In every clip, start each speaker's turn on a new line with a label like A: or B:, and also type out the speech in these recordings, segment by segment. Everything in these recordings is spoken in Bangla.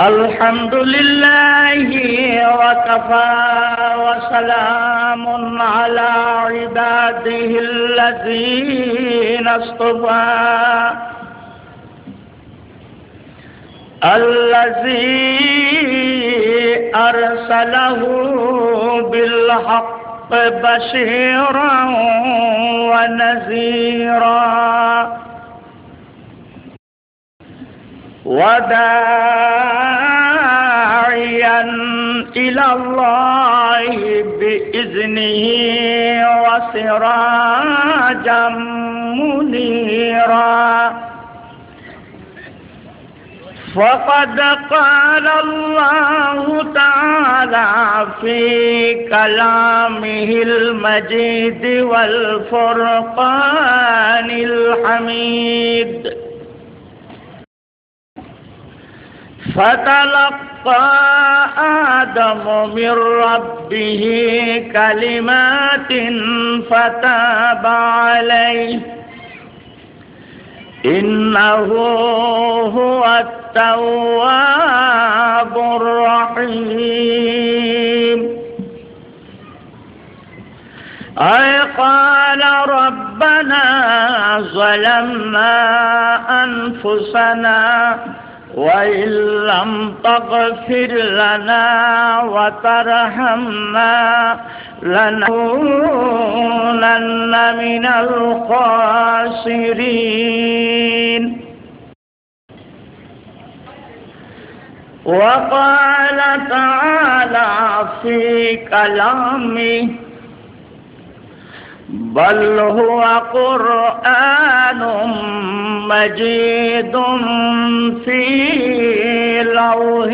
A: الحمد لله وكفى وسلام على عباده الذين اصطفى الذي أرسله بالحق بشيرا ونذيرا وداعيا إلى الله بإذنه وسراجا منيرا. فقد قال الله تعالى في كلامه المجيد والفرقان الحميد. فتلقى آدم من ربه كلمات فتاب عليه. إنه هو التواب الرحيم. أي قال ربنا ظلمنا أنفسنا وإن لم تغفر لنا وترحمنا لنكونن من الخاسرين. وقال تعالى في كلامه بل هو قرآن مجيد في لوح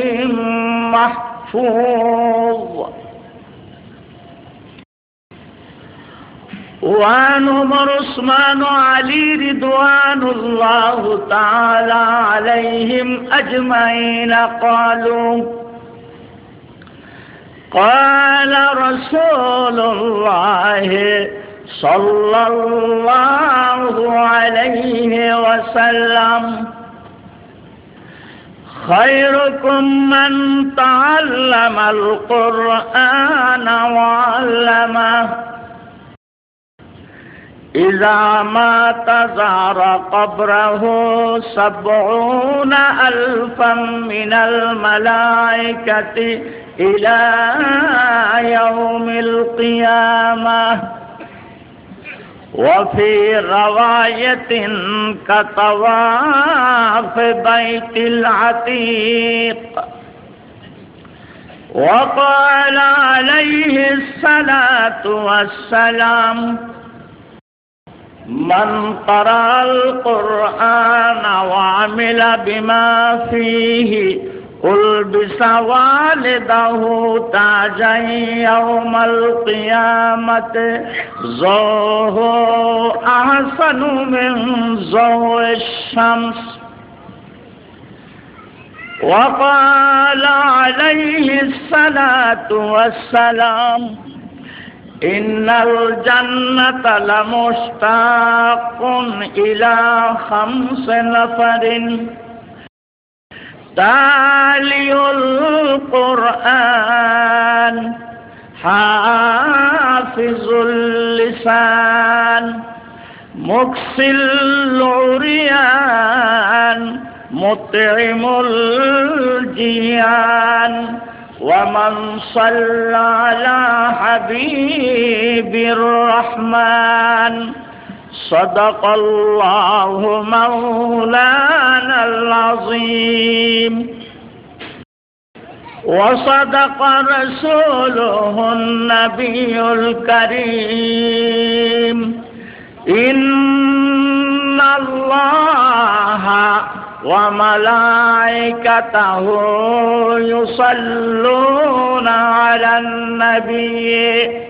A: محفوظ. وعن عمر عثمان علي رضوان الله تعالى عليهم أجمعين قالوا قال رسول الله صلى الله عليه وسلم. خيركم من تعلم القرآن وعلمه. إذا مات زار قبره سبعون ألفا من الملائكة إلى يوم القيامة. وفي رواية كطواف بيت العتيق. وقال عليه الصلاة والسلام من قرأ القرآن وعمل بما فيه ألبس والده تاجا يوم القيامة زوه أحسن من زو الشمس۔ وقال عليه الصلاة والسلام إن الجنة لمشتاق إلى خمس نفر۔ تالي القرآن حافظ اللسان مكسي العريان مطعم الجيان ومن صلى على حبيب الرحمن. صدق الله مولانا العظيم. وصدق رسوله النبي الكريم. إن الله وملائكته يصلون على النبي.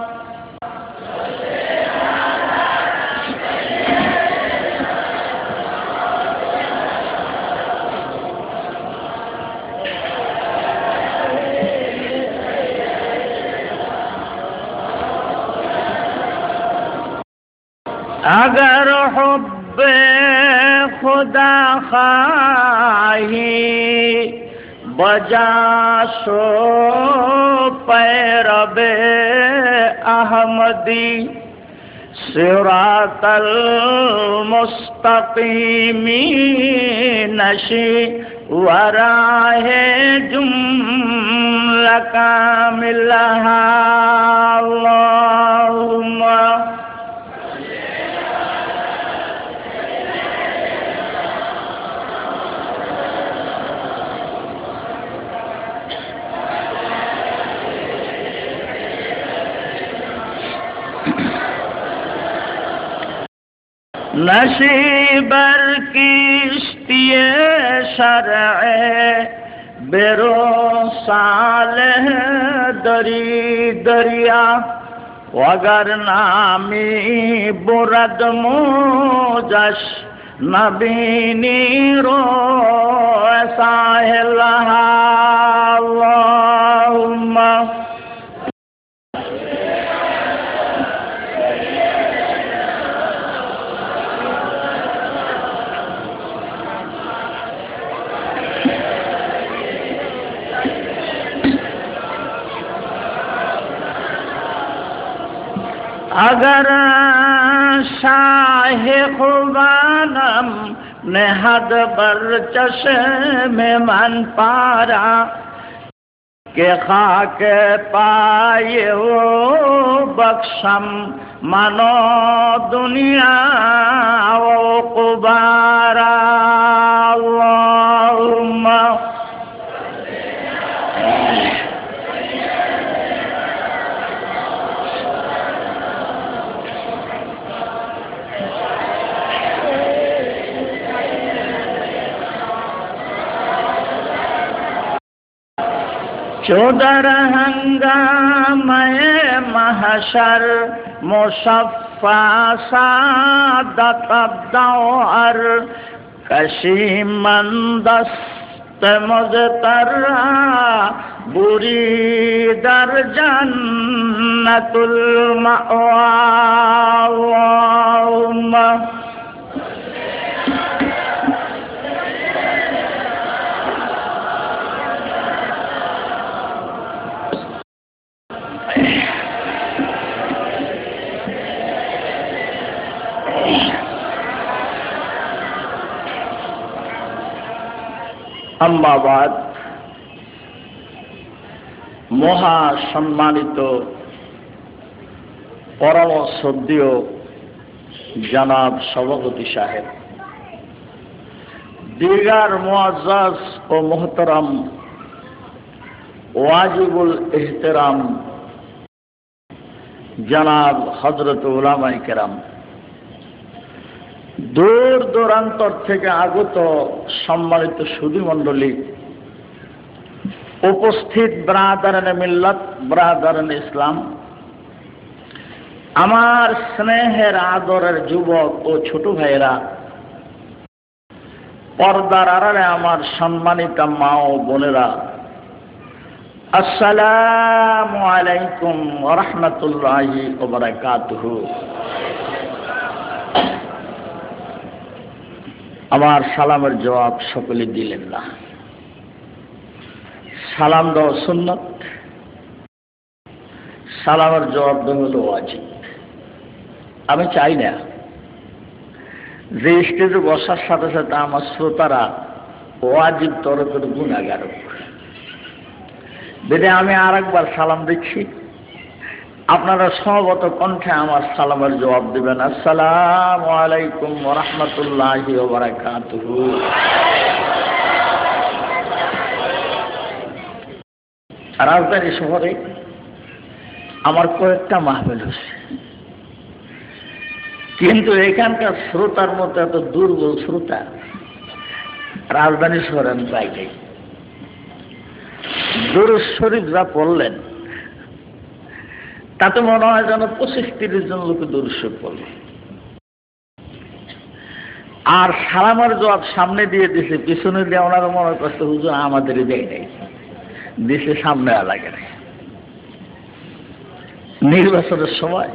A: اگر حب خدا خواہی بجا سو پیرب احمدی سرات المستقیمی نشی وراہ جملہ کاملہ، اللہم নসিবর কিস্তি সর বেরো সাল দরি দরিয়া অগর নামি বুরদ মোজস নবীনি রো সাহেলা আল্লাহুম্মা اگر شاہ خوبانم نہد بر چشم من پارا، کہ خاک پائے وہ بخشم، منو دنیا و قبارا، اللہم چودر ہنگام محشر مصفا سعادت الدوار کشی مندست مزتر بری در جنت المأوى আম্মাবাদ মহা সম্মানিত, পরম শ্রদ্ধীয় জানাব সভাপতি সাহেব। দীর্ঘার মোয়াজ ও মোহতরম ওয়াজিবুল এহতেরাম জানাব হজরত উলামাই কেরাম। দূর দূরান্তর থেকে আগত সম্মানিত সুধীমণ্ডলী উপস্থিত ব্রাদারন মিল্লত ব্রাদারন ইসলাম, আমার স্নেহের আদরের যুবক ও ছোট ভাইয়েরা, পর্দার আড়ালে আমার সম্মানিতা মা ও বোনেরা, আসসালামু আলাইকুম রহমতুল্লাহি আমার সালামের জবাব সকলে দিলেন না। সালাম দেওয়া সুন্নত, সালামের জবাব দেওয়া হলো আমি চাই না। যে স্টেজে বসার সাথে সাথে আমার শ্রোতারা ওয়াজিব তরফের গুণাগারক বেদে আমি আর একবার সালাম দিচ্ছি। আপনারা সমবত কণ্ঠে আমার সালামের জবাব দেবেন, আসসালাম আলাইকুম রহমতুল্লাহ রাজধানী শহরে আমার কয়েকটা মাহফিল হচ্ছে কিন্তু এখানকার শ্রোতার মতো এত দুর্বল শ্রোতা রাজধানী শহরে আমি পাই দুরুজ শরীফ যা পড়লেন তাতে মনে হয় যেন পঁচিশ তিরিশ জন লোকে দুরুদ পড়ল আর সালামার জবাব সামনে দিয়ে দিছে, পিছনে দিয়ে ওনারা মনে করছে, হুজুর আমাদের দেয় নাই। দিছে, সামনে লাগে নাই। নির্বাচনের সময়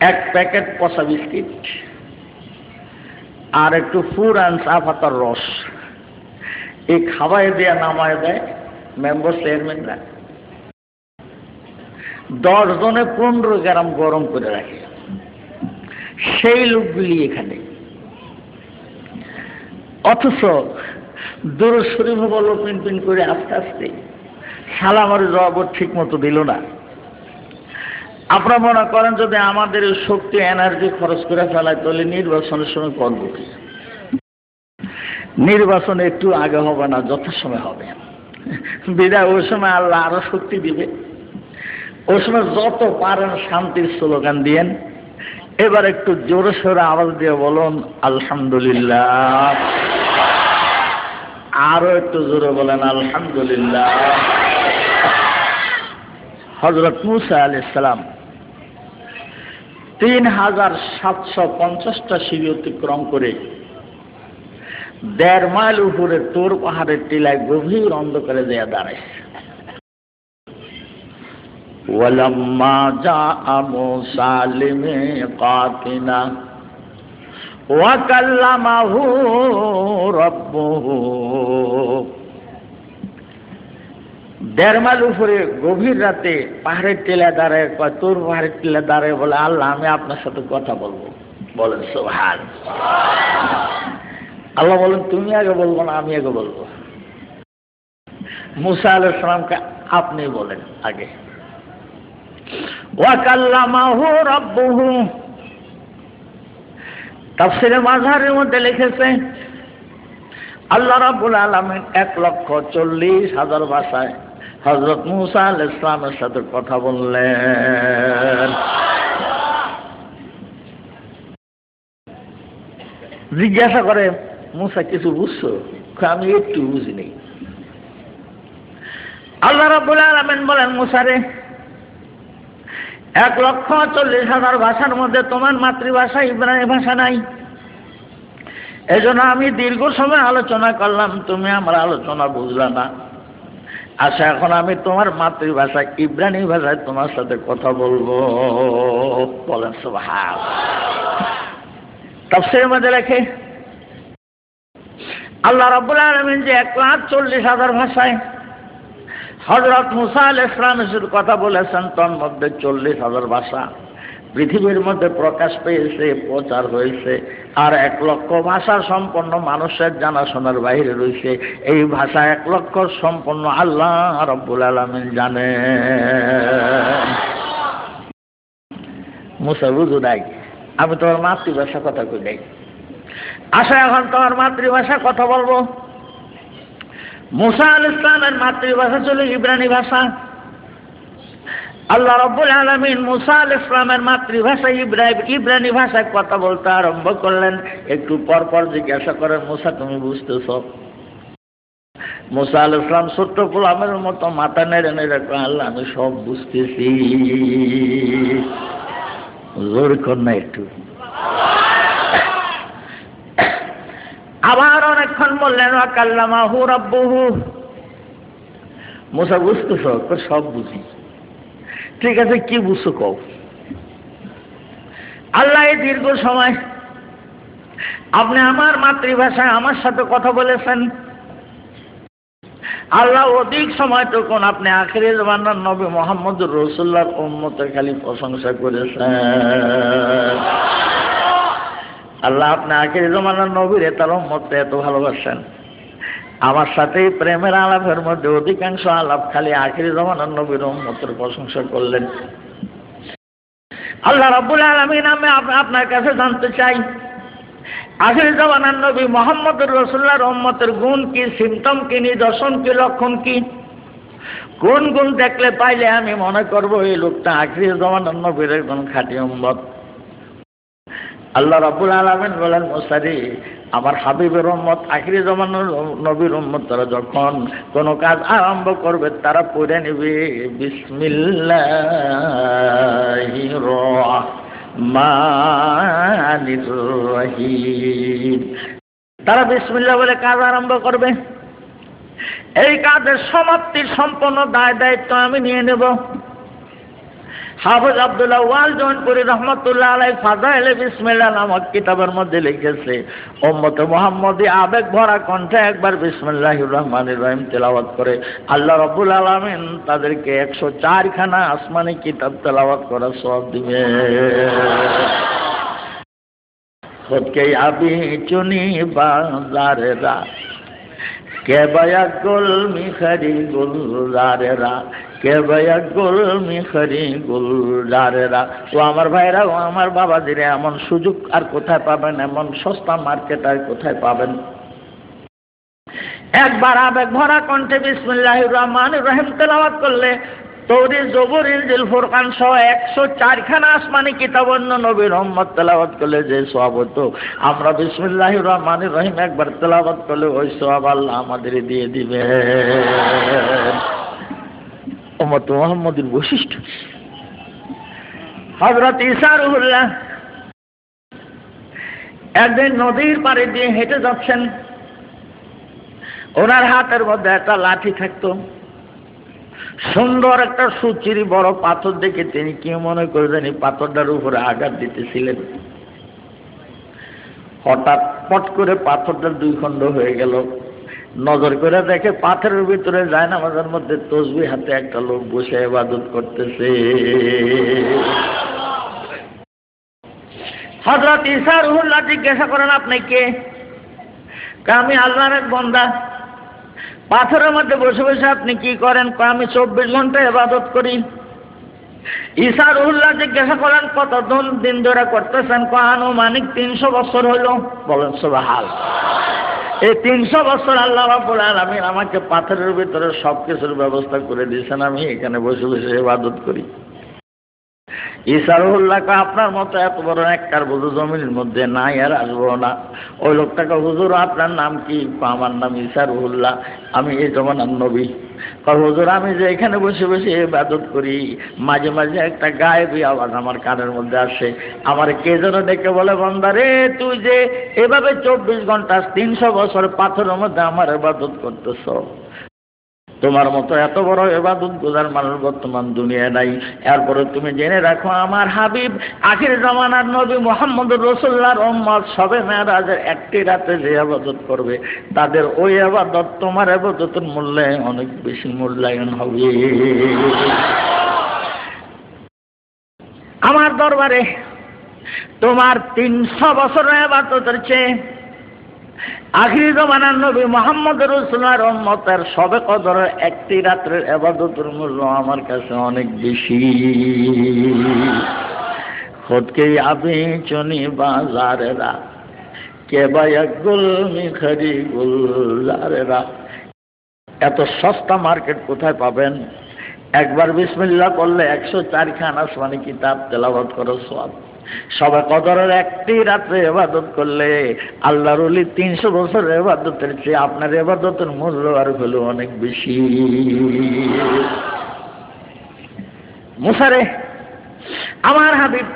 A: এক প্যাকেট পচা বিস্কিট আর একটু ফুর আন চা পাতার রস। এই খাওয়াই দেয়া নামায় দেয় মেম্বার চেয়ারম্যানরা। দশ জনে পনেরো গ্রাম গরম করে রাখে। সেই লোকগুলি এখানে। অথচ দূর শরীফ বলো, পিন পিন করে আস্তে আস্তে সালামার জবাব ঠিক মতো দিল না। আপনারা মনে করেন যদি আমাদের শক্তি এনার্জি খরচ করে ফেলায়, তাহলে নির্বাচনের সময় করব কি নির্বাচন একটু আগে হবে না, যথাসময় হবে। বিদায়, ওই সময় আল্লাহ আরও শক্তি দিবে। ওই যত পারেন শান্তির স্লোগান দিয়েন। এবার একটু জোরে সোরে আওয়াজ দিয়ে বলুন, আলহামদুলিল্লাহ। আরও একটু জোরে বলেন, আলহামদুলিল্লাহ। হজরত মুসা আলি সালাম তিন হাজার সাতশো পঞ্চাশটা সিঁড়ি অতিক্রম করে দেড় মাইল উপরে তোর পাহাড়ের টিলায় গভীর অন্ধকারে দেয়া দাঁড়াইছে। ولما جاء موسى لميقاتنا وكلمه ربه দেড় মাইল উপরে গভীর রাতে পাহাড়ের টিলা দাঁড়ায় কয় তোর পাহাড়ের টিলা দাঁড়ায় বলে আল্লাহ আমি আপনার সাথে কথা বলবো বলেন সোহান আল্লাহ বলেন তুমি আগে বলবো না আমি আগে বলবো মুসা আল সালামকে আপনি বলেন আগে মধ্যে লিখেছে, আল্লাহ এক লক্ষ চল্লিশ হাজার ভাষায় হজরত মুসা আল ইসলামের সাথে কথা বললেন। জিজ্ঞাসা করে, মুসা, কিছু বুঝছ? আমি একটু বুঝিনি। আল্লাহ রাব্বুল আলামিন বলেন মুসারে এক লক্ষ চল্লিশ হাজার ভাষার মধ্যে তোমার মাতৃভাষা ইব্রাহিম ভাষা নাই। এজন্য আমি দীর্ঘ সময় আলোচনা করলাম, তুমি আমার আলোচনা বুঝলা না। আচ্ছা এখন আমি তোমার মাতৃভাষা ইব্রানি ভাষায় তোমার সাথে কথা বলব। বলেন সুবহান তফসির মধ্যে লেখে, আল্লাহ রাব্বুল আলামিন যে এক লাখ চল্লিশ হাজার ভাষায় হজরত মুসা আল ইসলামের কথা বলেছেন, তোর মধ্যে চল্লিশ হাজার ভাষা পৃথিবীর মধ্যে প্রকাশ পেয়েছে, প্রচার হয়েছে, আর এক লক্ষ ভাষা সম্পন্ন মানুষের জানাশোনার বাইরে রয়েছে। এই ভাষা এক লক্ষ সম্পন্ন আল্লাহ রব্বুল আলমিন জানে। মুসা, বুঝু নাই, আমি তোমার মাতৃভাষা কথা কই নাই। আশা এখন তোমার মাতৃভাষা কথা বলব। মুসা আল ইসলামের মাতৃভাষা ছিল ইব্রানি ভাষা। আল্লাহ রব্বুল আলমিন মুসা আল ইসলামের মাতৃভাষা ইব্রাহিম ইব্রানি ভাষায় কথা বলতে আরম্ভ করলেন। একটু পর পর জিজ্ঞাসা করেন মুসা, তুমি বুঝতেছ? মুসা আল ইসলাম ছোট্ট গোলামের মতো মাথা নেড়ে নেড়ে আল্লাহ, আমি সব বুঝতেছি। জোর কর না একটু। আবার অনেকক্ষণ বললেন কাল্লামা হু রব্বহু। মুসা, বুঝতেছ? সব বুঝি। ঠিক আছে, কি বুঝছ কও? আল্লাহ, এই দীর্ঘ সময় আপনি আমার মাতৃভাষায় আমার সাথে কথা বলেছেন। আল্লাহ, অধিক সময়টুকুন আপনি আখেরি জমানার নবী মোহাম্মদ রসুল্লার উম্মতে খালি প্রশংসা করেছেন। আল্লাহ আপনি আখেরি জমানার নবীর তার উম্মতকে এত ভালোবাসেন। আমার সাথে প্রেমের আলাপের মধ্যে অধিকাংশ আলাপ খালি আখেরি জমানার নবীর উম্মতের প্রশংসা করলেন। আল্লাহ রাব্বুল আলমিন, আমি আপনার কাছে জানতে চাই, আখেরি জমানার নবী মোহাম্মদ রসুল্লাহর উম্মতের গুণ কি সিমটম কি, নিদর্শন কি, লক্ষণ কি? কোন গুণ দেখলে পাইলে আমি মনে করব এই লোকটা আখেরি জমানার নবীর একজন খাঁটি উম্মত। আল্লাহ রাবুল আলমেন বলেন মোসারি আমার হাবিবের উম্মত, আখিরি জমানোর নবীর উম্মত, তারা যখন কোনো কাজ আরম্ভ করবে, তারা পড়ে নেবে বিসমিল্লাহিম তারা বিসমিল্লা বলে কাজ আরম্ভ করবে। এই কাজের সমাপ্তির সম্পূর্ণ দায় দায়িত্ব আমি নিয়ে নেব। হাফজ আবদুল্লাহ ওয়াল জৈনপুরি রহমতুল্লাহ আলাই ফাজাইলে বিসমিল্লাহ নামক কিতাবের মধ্যে লিখেছে ওম্মত মোহাম্মদী আবেগ ভরা কণ্ঠে একবার বিসমিল্লাহ রহমান রহিম তেলাওয়াত করে আল্লাহ রব্বুল আলমিন তাদেরকে একশো চারখানা আসমানি কিতাব তেলাওয়াত করার সব দিবে। খোদকে আবি চুনি বাজারেরা কে বয়া গোল মিখরি গুলজারেরা? কে বয়া গোল মিখরি গুলজারেরা? ও আমার ভাইরা, ও আমার বাবাজিরা, এমন সুযোগ আর কোথায় পাবেন? এমন সস্তা মার্কেট আর কোথায় পাবেন? একবার আবেগ ভরা কণ্ঠে বিসমুল্লাহ রহমান রহিম তেলাওয়াত করলে তৌরি জবুর ইনজিল ফুরকান সহ একশো চারখানা আসমানি কিতাব অন্য নবী রহম্মদ তেলাওয়াত করলে যে সব হতো। আমরা বিসমুল্লাহ রহমান রহিম একবার তেলাওয়াত করলে ওই সব আল্লাহ আমাদের দিয়ে দিবে। ওমত মোহাম্মদের বৈশিষ্ট্য হজরত ইসারুল্লাহ একদিন নদীর পাড়ে দিয়ে হেঁটে যাচ্ছেন। ওনার হাতের মধ্যে একটা লাঠি থাকতো। সুন্দর একটা সুচিরি বড় পাথর দেখে তিনি কি মনে করবেন, এই পাথরটার উপরে আঘাত দিতেছিলেন? হঠাৎ পট করে পাথরটা দুই খণ্ড হয়ে গেল। নজর করে দেখে পাথরের ভিতরে যায় না আমাদের মধ্যে তসবি হাতে একটা লোক বসে ইবাদত করতেছে। হজরত ইসা রুহুল্লাহ জিজ্ঞাসা করেন, আপনি কে আমি আল্লাহর এক বন্দা। পাথরের মধ্যে বসে বসে আপনি কি করেন? আমি চব্বিশ ঘণ্টা এবাদত করি। ঈশা রহুল্লাহ জিজ্ঞাসা করেন কত দিন ধরে করতেছেন? আনুমানিক তিনশো বছর হইল বলেন হাল এই তিনশো বছর আল্লাহ রাবুল আমি আমাকে পাথরের ভিতরে সব কিছুর ব্যবস্থা করে দিয়েছেন। আমি এখানে বসে বসে ইবাদত করি। ইসারুল্লাহকে আপনার মতো এত বড় একটার বুঝু জমির মধ্যে নাই, আর আসব না। ওই লোকটাকে হুজুর, আপনার নাম কি? আমার নাম ইসারুল্লাহ, আমি এই জমানার নবী। হুজুর, আমি যে এখানে বসে বসে ইবাদত করি, মাঝে মাঝে একটা গায়েবী আওয়াজ আমার কানের মধ্যে আসে। আমার কে যেন ডেকে বলে, বন্দারে, তুই যে এভাবে চব্বিশ ঘণ্টা তিনশো বছর পাথরের মধ্যে আমার ইবাদত করতেছ। তোমার মতো এত বড় এবাদত গুজার মানুষ বর্তমান দুনিয়ায় নাই। এরপরে তুমি জেনে রাখো, আমার হাবিব আখির জমানার নবী মোহাম্মদ রসুল্লাহর ওম্মদ সবে মেয়েরাজের একটি রাতে যে আবাদত করবে, তাদের ওই আবাদত তোমার আবাদতের মূল্যে অনেক বেশি মূল্যায়ন হবে। আমার দরবারে তোমার তিনশো বছরের আবাদতের চেয়ে আখির জমানার নবী মোহাম্মদ রসুলার উম্মতের সবে কদরের একটি রাত্রের এবাদতের মূল্য আমার কাছে অনেক বেশি। খোদকে আবি চনি বাজারেরা, কে গুল মিখারি গুলারেরা এত সস্তা মার্কেট কোথায় পাবেন? একবার বিসমিল্লা করলে একশো চারখান আসমানি কিতাব তেলাবাদ করো সব সবাই কদরের একটি রাত্রে এবাদত করলে আল্লাহ রলি তিনশো বছর এবাদতের চেয়ে আপনার এবাদতের মূল্য আর হলো অনেক বেশি। মুসারে, আমার হাবিব,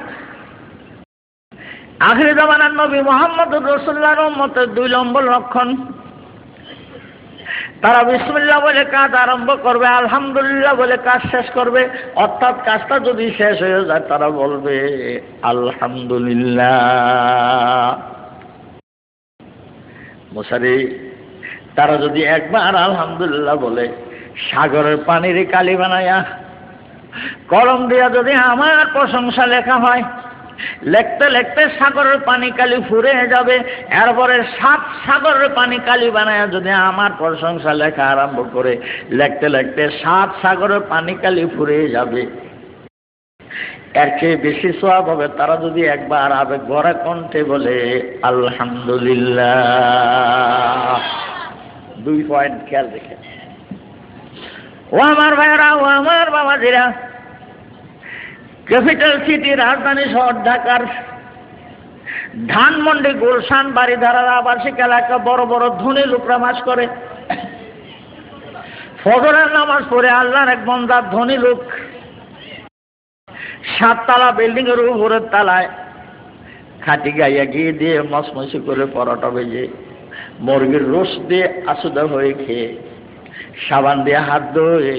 A: আখরি জামানার নবী মোহাম্মদ রসুল্লাহর মতের দুই নম্বর লক্ষণ। তারা বিসমুল্লাহ বলে কাজ আরম্ভ করবে, আলহামদুলিল্লাহ বলে কাজ শেষ করবে। অর্থাৎ কাজটা যদি শেষ হয়ে যায়, তারা বলবে, আলহামদুলিল্লাহ। মশারি তারা যদি একবার আলহামদুলিল্লাহ বলে, সাগরের পানির কালি বানায়া, কলম দিয়া যদি আমার প্রশংসা লেখা হয় লেখতে লেখতে সাগরের পানি কালি ফুরে যাবে, এরপরে সাত সাগরের পানি কালি বানায় যদি আমার প্রশংসা লেখা আরম্ভ করে, লেখতে লেখতে সাত সাগরের পানি কালি ফুরে যাবে। এর চেয়ে বেশি সোয়াব হবে, তারা যদি একবার আবেগ ভরা কণ্ঠে বলে, আলহামদুলিল্লাহ। দুই পয়েন্ট খেয়াল রেখে। ও আমার ভাইরা ও আমার বাবাজিরা ক্যাপিটাল সিটি রাজধানী শহর ঢাকার ধানমন্ডি গুলশান বাড়িধারার আবাসিক এলাকা বড় বড় ধনী লোকরা মাস করে। ফজরের নামাজ পড়ে আল্লাহর এক বন্দার ধনী লোক সাততলা বিল্ডিং এর উপরের তালায় খাটি গাইয়া গিয়ে দিয়ে মসমসি করে পরোটা ভেজে মুরগির রোস দিয়ে আসুদা হয়ে খেয়ে, সাবান দিয়ে হাত ধুয়ে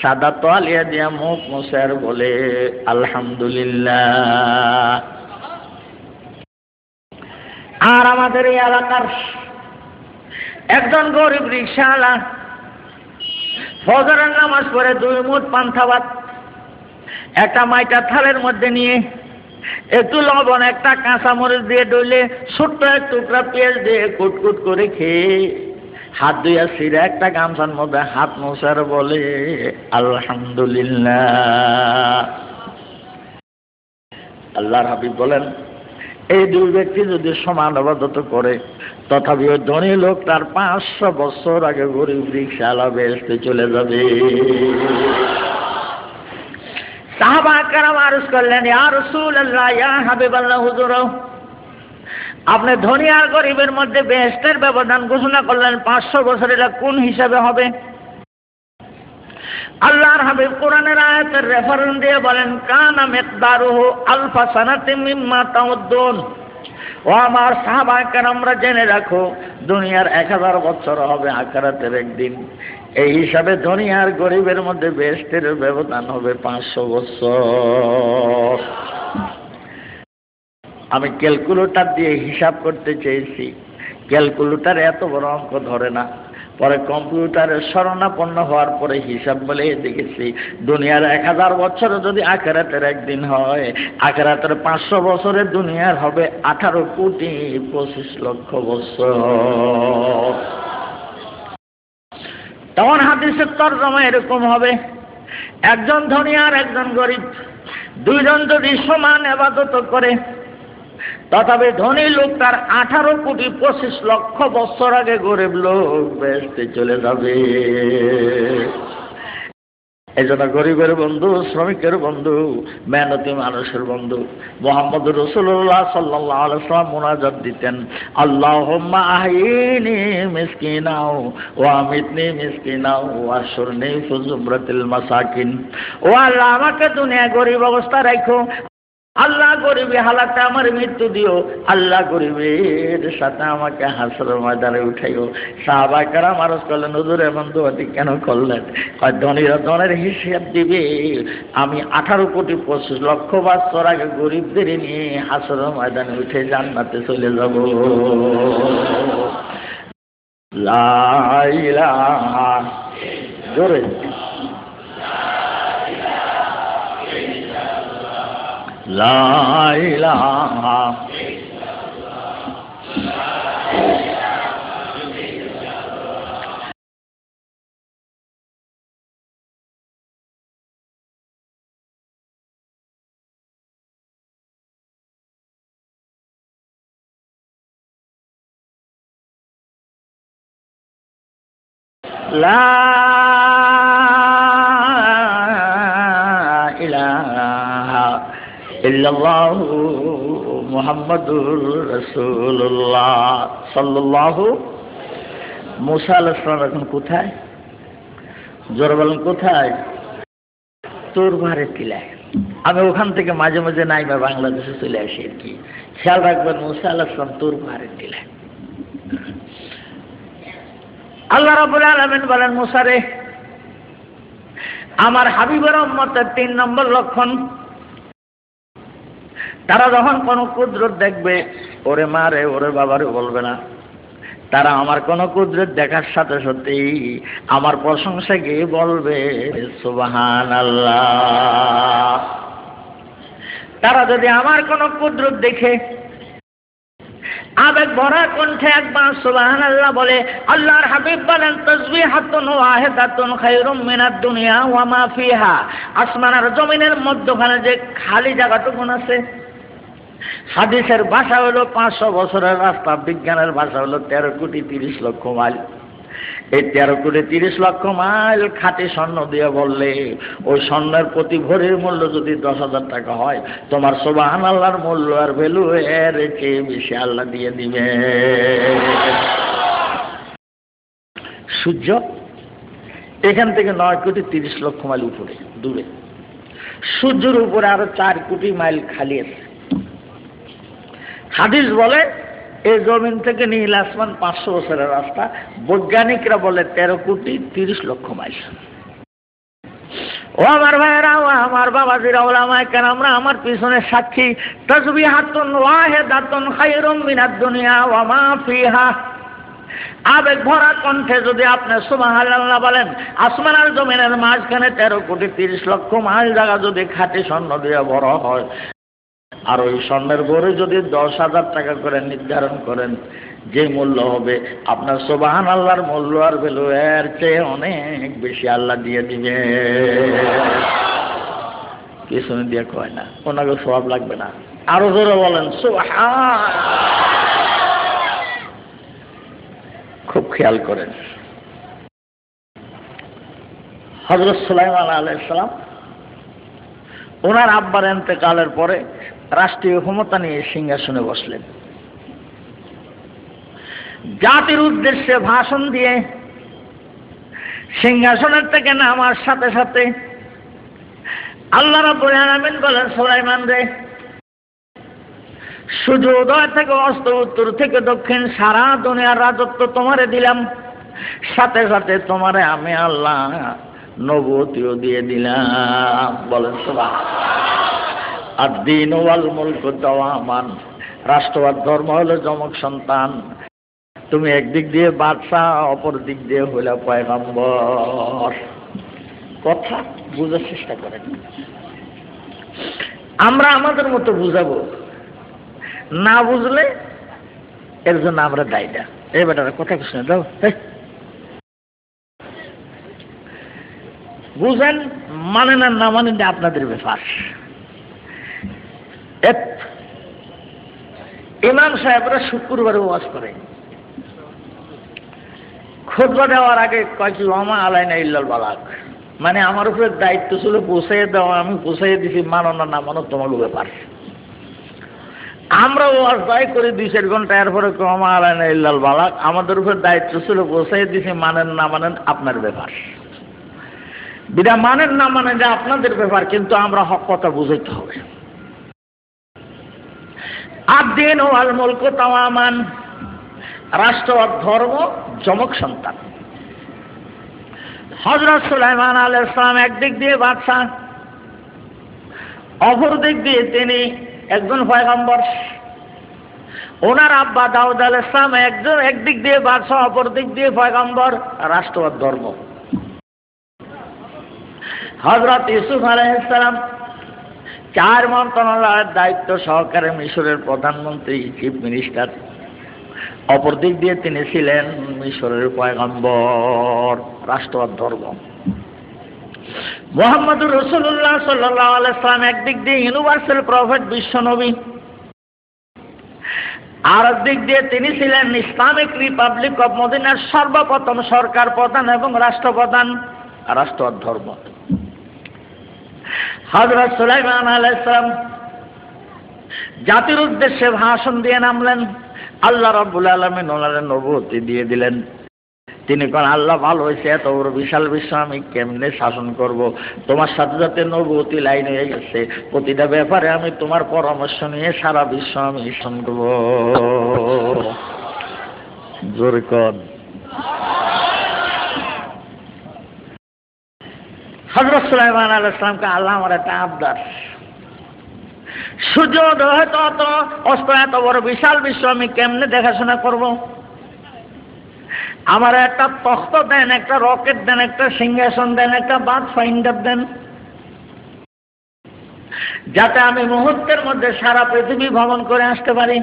A: সাদা তোয়ালিয়া দিয়া মুখ মুসার বলে, আলহামদুলিল্লাহ। আর আমাদের এই এলাকার একজন গরিব রিক্সাওয়ালা ফজরের নামাজ পড়ে দুই মুঠ পান্থা একটা মাইটা থালের মধ্যে নিয়ে, একটু লবণ, একটা কাঁচা মরিচ দিয়ে ডইলে ছোট্ট এক টুকরা পেঁয়াজ দিয়ে কুটকুট করে খেয়ে হাত ধুইয়া সিরে একটা গামছার মধ্যে হাত মোছার বলে, আলহামদুলিল্লাহ। আল্লাহর হাবিব বলেন, এই দুই ব্যক্তি যদি সমান আবাদত করে, তথাপি ওই ধনী লোক তার পাঁচশো বছর আগে গরিব রিক্সাওয়ালা বেসতে চলে যাবে। সাহাবা কারাম আরজ করলেন, ইয়া রাসূলুল্লাহ, ইয়া হাবিবাল্লাহ, হুজুর আপনি ধনী আর গরিবের মধ্যে বেহেস্তের ব্যবধান ঘোষণা করলেন, পাঁচশো বছর এটা কোন হিসাবে হবে? আল্লাহর হাবিব কোরআনের আয়াতের রেফারেন্স দিয়ে বলেন, কানা মেকদারুহু আলফা সানাতে মিম্মা তাউদ্দুন। ও আমার সাহাবাকের আমরা জেনে রাখো, দুনিয়ার এক হাজার বছর হবে আকারাতের একদিন। এই হিসাবে ধনী আর গরিবের মধ্যে বেস্টের ব্যবধান হবে পাঁচশো বছর। আমি ক্যালকুলেটার দিয়ে হিসাব করতে চেয়েছি। ক্যালকুলেটার এত বড় অঙ্ক ধরে না। পরে কম্পিউটারের শরণাপন্ন হওয়ার পরে হিসাব বলে দেখেছি, দুনিয়ার এক হাজার বছর যদি আখেরাতের একদিন হয়, আখেরাতের পাঁচশো বছরে দুনিয়ার হবে আঠারো কোটি পঁচিশ লক্ষ বছর। তখন হাদিসের তর্জমা এরকম হবে। একজন ধনী আর একজন গরিব, দুইজন যদি সমান আবাদত করে তথাপি ধনী লোক তার আঠারো কোটি পঁচিশ লক্ষ বছর আগে গরিব লোক বেসতে চলে যাবে। এই জন্য গরিবের বন্ধু, শ্রমিকের বন্ধু, মেহনতি মানুষের বন্ধু, মোহাম্মদ রসুল্লাহ সাল্লাহ আলসালাম মোনাজাত দিতেন আল্লাহ আহিনি মিসকিনাও ও আমিতনি মিসকিনাও আসরনি ফুজুব্রাতিল মাসাকিন। ও আল্লাহ, আমাকে দুনিয়া গরিব অবস্থা রাখো। আল্লাহ গরিবে হালাতে আমার মৃত্যু দিও, আল্লাহ গরিবের সাথে আমাকে হাসর ময়দানে উঠাইও। সাহাবাকারা মানুষ করলেন, হুজুর, এমন দোয়াটি কেন করলেন? ধনীরা ধনের হিসেব দিবে। আমি আঠারো কোটি পঁচিশ লক্ষ বছর আগে গরিবদের নিয়ে হাসর ময়দানে উঠে জান্নাতে চলে যাব। লাইলা জোরে। لا إله لا এখন কোথায়? জোর বলেন, কোথায়? তোর আমি ওখান থেকে মাঝে মাঝে নাইমা বাংলাদেশে চলে আসি আর কি। খেয়াল রাখবেন, মুসা আলাইহিস সালাম তোর ঘরে টিলায় আল্লাহ রাব্বুল আলামিন বলেন মুসারে আমার হাবিবের তিন নম্বর লক্ষণ তারা যখন কোনো কুদরত দেখবে, ওরে মারে ওরে বাবারে বলবে না। তারা আমার কোনো কুদরত দেখার সাথে সাথেই আমার প্রশংসা গিয়ে বলবে? সুবাহান আল্লাহ তারা যদি আমার কোনো কুদরত দেখে, আবেগ ভরা কণ্ঠে একবার সুবাহান আল্লাহ বলে, আল্লাহর হাবিব বলেন তসবি হাতুন ওয়াহেদাতুন খায়রুম মিনাদ দুনিয়া ওয়া মা ফিহা। আসমান আর জমিনের মধ্যখানে যে খালি জায়গাটুকুন আছে হাদিসের ভাষা হলো পাঁচশো বছরের রাস্তা, বিজ্ঞানের ভাষা হলো তেরো কোটি তিরিশ লক্ষ মাইল। এই তেরো কোটি তিরিশ লক্ষ মাইল খাঁটি স্বর্ণ দিয়ে বললে, ওই স্বর্ণের প্রতি ভরির মূল্য যদি দশ হাজার টাকা হয়, তোমার সোবাহান আল্লাহর মূল্য আর ভ্যালু এর চেয়ে বেশি আল্লাহ দিয়ে দিবে। সূর্য এখান থেকে নয় কোটি তিরিশ লক্ষ মাইল উপরে, দূরে। সূর্যের উপরে আরও চার কোটি মাইল খালি আছে। হাদিস বলে এই জমিন থেকে নীল আসমান পাঁচশো বছরের রাস্তা। বৈজ্ঞানিকরা বলে, তেরো কোটি তিরিশ লক্ষ মাইল। ও আমার ভাইয়েরা, ও আমার বাবাজিরা, ওলামায় কেন আমরা আমার পিছনে সাক্ষী তসবি হাতুন ওয়াহে দাতুন খাইরুম মিনাদ দুনিয়া ওয়া মা ফিহা। আবেগ ভরা কণ্ঠে যদি আপনি সুবহানাল্লাহ বলেন, আসমান আর জমিনের মাঝখানে তেরো কোটি তিরিশ লক্ষ মাইল জায়গা যদি খাঁটি স্বর্ণ দিয়ে বড় হয়। আর ওই স্বর্ণের গড়ে যদি দশ হাজার টাকা করে নির্ধারণ করেন, যে মূল্য হবে? আপনার সোবাহান আল্লাহর মূল্য আর ভ্যালু এর চেয়ে অনেক বেশি আল্লাহ দিয়ে দিবে। কিছু দিয়ে কয় না, ওনাকে সব লাগবে না। আরও জোরে বলেন খুব খেয়াল করেন। হজরত সুলাইমান আলাইসালাম ওনার আব্বার এতেকালের পরে রাষ্ট্রীয় ক্ষমতা নিয়ে সিংহাসনে বসলেন। জাতির উদ্দেশ্যে ভাষণ দিয়ে সিংহাসনের থেকে নামার সাথে সাথে আল্লাহ রাব্বুল আলামিন বলেন, সুলাইমান রে সূর্য উদয় থেকে অস্ত উত্তর থেকে দক্ষিণ সারা দুনিয়ার রাজত্ব তোমারে দিলাম। সাথে সাথে তোমারে আমি আল্লাহ নবতীয় দিয়ে দিলাম। বলেন সুবাহ আর দিন ওয়াল মুলক দেওয়ামান রাষ্ট্রবাদ ধর্ম হলো জমক সন্তান। তুমি একদিক দিয়ে বাদশাহ, অপর দিক দিয়ে হইলা পয়গম্বর। কথা বুঝার চেষ্টা করেন। আমরা আমাদের মতো বুঝাবো। না বুঝলে এর জন্য আমরা দায়ী না। এই বেটার কথা শুনে দাও বুঝেন মানে না না মানে আপনাদের ব্যাপার। ইমাম সাহেবরা শুক্রবারে ওয়াজ করে। খুদবা দেওয়ার আগে কয়েকটি রমা আলাইনা ইল্লাল বালাক। মানে আমার উপরে দায়িত্ব ছিল পোষাইয়ে দেওয়া, আমি পোষাইয়ে দিছি, মানো না না মানো, তোমার ব্যাপার আমরা ওয়াজ দায় করে দুই চার ঘণ্টা, এরপরে কমা আলাইনা ইল্লাল বালাক, আমাদের উপরে দায়িত্ব ছিল পোষাইয়ে দিছি, মানেন না মানেন আপনার ব্যাপার। বিনা মানেন না মানেন যে আপনাদের ব্যাপার, কিন্তু আমরা হক কথা বুঝাইতে হবে। আদিন ও আল মুলক রাষ্ট্র ধর্ম জমক সন্তান। হজরত সুলাইমান আল ইসলাম একদিক দিয়ে বাদশাহ, অপর দিক দিয়ে তিনি একজন পয়গম্বর। ওনার আব্বা দাউদ আল ইসলাম একজন একদিক দিয়ে বাদশাহ, অপর দিক দিয়ে পয়গম্বর রাষ্ট্রবাদ ধর্ম। হজরত ইউসুফ আলহিসাম চার মন্ত্রণালয়ের দায়িত্ব সহকারে মিশরের প্রধানমন্ত্রী চিফ মিনিস্টার অপর দিক দিয়ে তিনি ছিলেন মিশরের পয়গম্বর রাষ্ট্রবাদ ধর্ম। মোহাম্মদুর রসুল্লাহ সাল্লাহ আলাইসলাম একদিক দিয়ে ইউনিভার্সাল প্রফেট বিশ্বনবী আর দিক দিয়ে তিনি ছিলেন ইসলামিক রিপাবলিক অব মদিনার সর্বপ্রথম সরকার প্রধান এবং রাষ্ট্রপ্রধান রাষ্ট্রবাদ ধর্ম। হজরত সুলাইমান আলাইসলাম জাতির উদ্দেশ্যে ভাষণ দিয়ে নামলেন। আল্লাহ রব্বুল আলমিন ওনারে নবতী দিয়ে দিলেন। তিনি কোন, আল্লাহ ভালো হয়েছে এত বড় বিশাল বিশ্ব, আমি কেমনে শাসন করব? তোমার সাথে সাথে নবতী লাইন হয়ে গেছে প্রতিটা ব্যাপারে আমি তোমার পরামর্শ নিয়ে সারা বিশ্ব আমি শাসন করব। জোরে কর। হজরত সুলাইমান আল ইসলামকে আল্লাহ আমার একটা আবদার। সূর্য হয়তো অত অস্ত এত বড় বিশাল বিশ্ব, আমি কেমনে দেখাশোনা করব? আমার একটা তখ্ত দেন, একটা রকেট দেন, একটা সিংহাসন দেন, একটা বাদ ফাইন্ডার দেন। যাতে আমি মুহূর্তের মধ্যে সারা পৃথিবী ভ্রমণ করে আসতে পারি।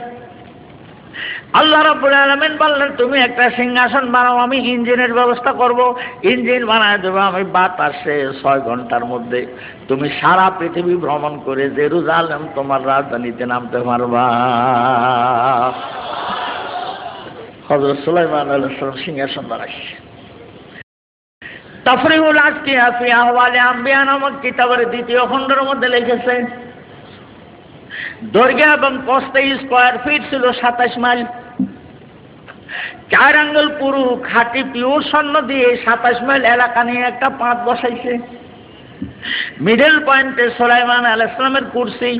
A: আল্লাহ রাব্বুল আলামিন বললেন, তুমি একটা সিংহাসন বানাও, আমি ইঞ্জিনের ব্যবস্থা করব। ইঞ্জিন বানায় দেবো আমি বাতাসে ছয় ঘণ্টার মধ্যে। তুমি সারা পৃথিবী ভ্রমণ করে জেরুজালেম তোমার রাজধানীতে নামতে পারবা। হজরত সুলাইমান আলাইহিস সিংহাসন বানাইছে। তাফরিউল আজকে ফি আহওয়ালে আম্বিয়া নামক কিতাবের দ্বিতীয় খণ্ডের মধ্যে লিখেছে দৈর্ঘ্য এবং কস্তে স্কোয়ার ফিট ছিল সাতাশ মাইল। চার আঙ্গুল পুরু খাঁটি পিওর স্বর্ণ দিয়ে সাতাশ মাইল এলাকা নিয়ে একটা পাঁচ বসাইছে। মিডল পয়েন্টে সোলাইমান আল ইসলামের কুর্সি।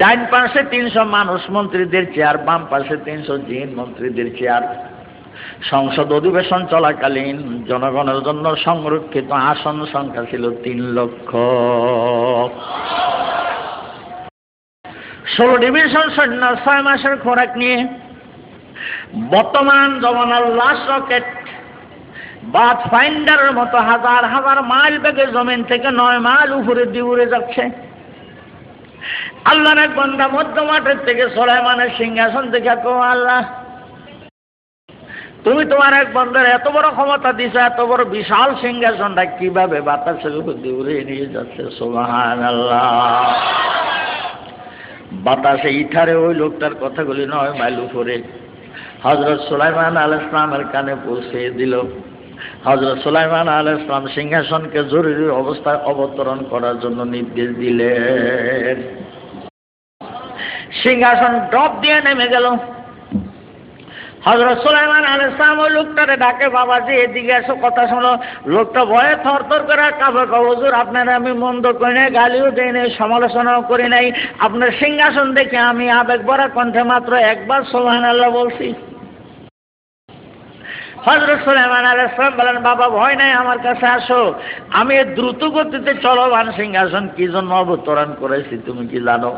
A: ডাইন পাশে তিনশো মানুষ মন্ত্রীদের চেয়ার বাম পাশে তিনশো জিন মন্ত্রীদের চেয়ার সংসদ অধিবেশন চলাকালীন জনগণের জন্য সংরক্ষিত আসন সংখ্যা ছিল তিন লক্ষ। ষোলো ডিভিশন সৈন্য ছয় মাসের খোরাক নিয়ে বর্তমান জমানার লাশ রকেট বাদ ফাইন্ডারের মতো হাজার হাজার মাইল বেগে জমিন থেকে নয় মাইল উপরে দিয়ে উড়ে যাচ্ছে। আল্লাহর এক বন্ধা মধ্য মাঠের থেকে সোলাইমানের সিংহাসন দেখে কো, আল্লাহ, তুমি তোমার এক বন্ধের এত বড় ক্ষমতা দিছো, এত বড় বিশাল সিংহাসনটা কীভাবে বাতাসের উপর দিয়ে নিয়ে যাচ্ছে? সোহান আল্লাহ বাতাসে ইঠারে ওই লোকটার কথাগুলি নয় মাইল উপরে হজরত সুলাইমান আল ইসলামের কানে পৌঁছে দিল। হজরত সুলাইমান আল ইসলাম সিংহাসনকে জরুরি অবস্থায় অবতরণ করার জন্য নির্দেশ দিলেন। সিংহাসন ড্রপ দিয়ে নেমে গেল। হজরত সুলাইমান আল ইসলাম ওই লোকটারে ডাকে, বাবাজি, এদিকে এসো, কথা শোনো। লোকটা ভয়ে থর থর করে কাবে হুজুর, আপনারা আমি মন্দ করি নাই, গালিও দিই নাই, সমালোচনাও করি নাই। আপনার সিংহাসন দেখে আমি আবেগ ভরা কণ্ঠে মাত্র একবার সোহান আল্লাহ বলছি। হজরত সুলাইমান আল ইসলাম বলেন, বাবা, ভয় নাই আমার কাছে, আসো। আমি দ্রুত গতিতে চলবান সিংহাসন কি জন্য অবতরণ করেছি, তুমি কি জানো?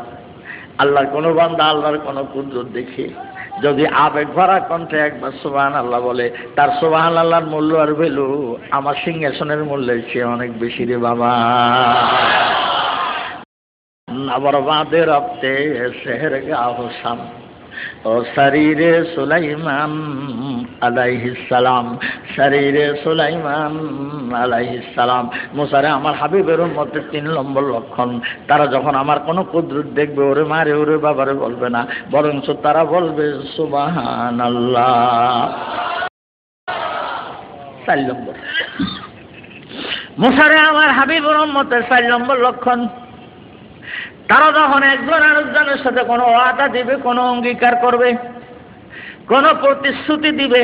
A: আল্লাহর কোনো বান্দা, আল্লাহর কোনো কুদরত দেখি যদি আবেগ ভরা কণ্ঠে একবার সোবাহান আল্লাহ বলে তার সোবাহান আল্লাহর মূল্য আর ভেলু আমার সিংহাসনের মূল্যের চেয়ে অনেক বেশি রে বাবা। আবার বাঁধে রক্তে শেহের গা হোসাম ও শরীরে সুলাইমান আলাইহিসালাম শরীরে সুলাইমান আলাইহিসালাম মুসারে, আমার হাবিবের মধ্যে তিন নম্বর লক্ষণ। তারা যখন আমার কোনো কুদরত দেখবে, ওরে মারে, ওরে বাবারে বলবে না। বরঞ্চ তারা বলবে সুবাহান আল্লাহ চার নম্বর। মুসারে, আমার হাবিবুর মতে চার নম্বর লক্ষণ। তারা যখন একজন আরেকজনের সাথে কোনো ওয়াদা দিবে, কোনো অঙ্গীকার করবে, কোনো প্রতিশ্রুতি দিবে,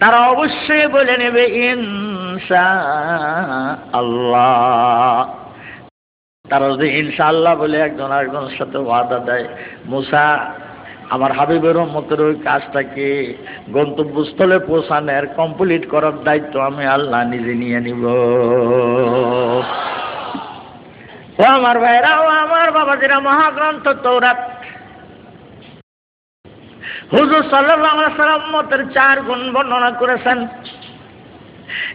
A: তারা অবশ্যই বলে নেবে ইনসা আল্লাহ তারা যদি ইনশা আল্লাহ বলে একজন আরেকজনের সাথে ওয়াদা দেয়, মুসা, আমার হাবিবের মতের ওই কাজটাকে গন্তব্যস্থলে পৌঁছানোর কমপ্লিট করার দায়িত্ব আমি আল্লাহ নিজে নিয়ে নিব। আমার ভাইরা, ও আমার বাবাজিরা মহাগ্রন্থ তৌরাত। হুজুর সাল্লাম মতের চার গুণ বর্ণনা করেছেন।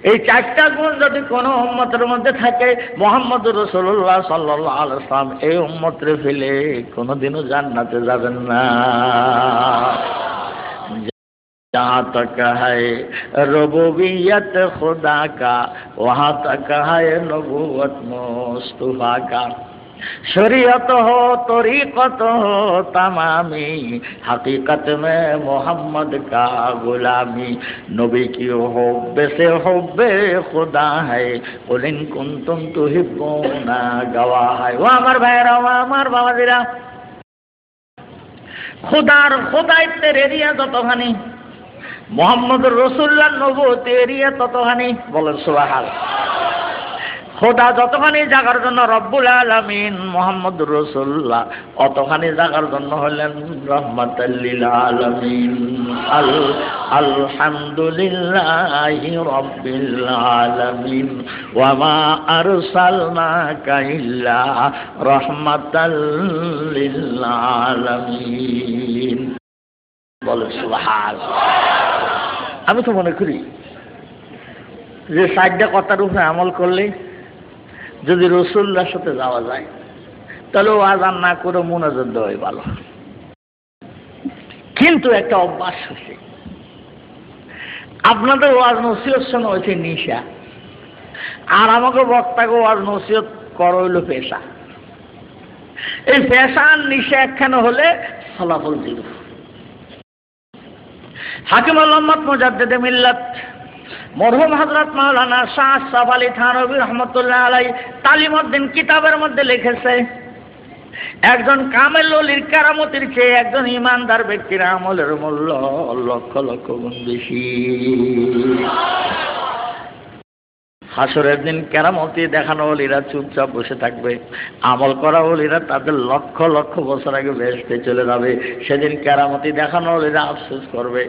A: এই চারটা গুণ যদি কোনো উম্মতের মধ্যে থাকে মোহাম্মদ রসুল্লাহ সাল্লাহ আলাইসলাম এই উম্মতরে ফেলে কোনোদিনও জান্নাতে যাবেন না। जहाँ तक है रबूबियत खुदा का वहाँ तक है नबूवत मुस्तफ़ा का शरीयत हो तरीक़त हो तमामी हकीकत में मोहम्मद का गुलामी नबी की हुब्बे से हुब्बे खुदा है कुल इन कुंतुम तुहिब्बूना गवाह है वो আমার ভাইরা ও আমার বাবাজিরা খুদার খোদাইত্বের এরিয়া যতখানি মোহাম্মদ রসুল্লাহ নবত এরিয়া ততখানি বলেন সুবাহাল খোদা যতখানি জাগার জন্য রব্বুল আলমিন মোহাম্মদ রসুল্লাহ অতখানি জাগার জন্য হলেন রহমতাল্লিল আলমিন। আল, আলহামদুলিল্লাহ রব্বিল আলমিন। ওয়ামা আরসালনাকা ইল্লা রহমাতাল্লিল আলমিন। বলে, সুবহান। আমি তো মনে করি যে সাইডটা কথার উপরে আমল করলে যদি রসুল্লার সাথে যাওয়া যায়, তাহলে ও আজান না করে মনোযোগ দেওয়াই ভালো। কিন্তু একটা অভ্যাস হয়েছে। আপনাদের ওয়াজ নসিহত সঙ্গে হয়েছে নিশা। আর আমাকে বক্তাকে ওয়াজ নসিহত করো হইল পেশা। এই পেশা আর নিশা একখানে হলে ফলাফল দিব হাকিম আল্লাহমদ মুজাদ্দেদে মিল্লাত। মরহুম হজরত মাওলানা শাহ সাফ আলী থানবী রহমতুল্লাহ আলাই তালিমউদ্দিন কিতাবের মধ্যে লিখেছে, একজন কামেল অলির কারামতির চেয়ে একজন ইমানদার ব্যক্তির আমলের মূল্য লক্ষ লক্ষ গুণ বেশি। হাসরের দিন কেরামতি দেখানো অলিরা চুপচাপ বসে থাকবে। আমল করা অলিরা তাদের লক্ষ লক্ষ বছর আগে বেসতে চলে যাবে। সেদিন কেরামতি দেখানো অলিরা আফসোস করবে।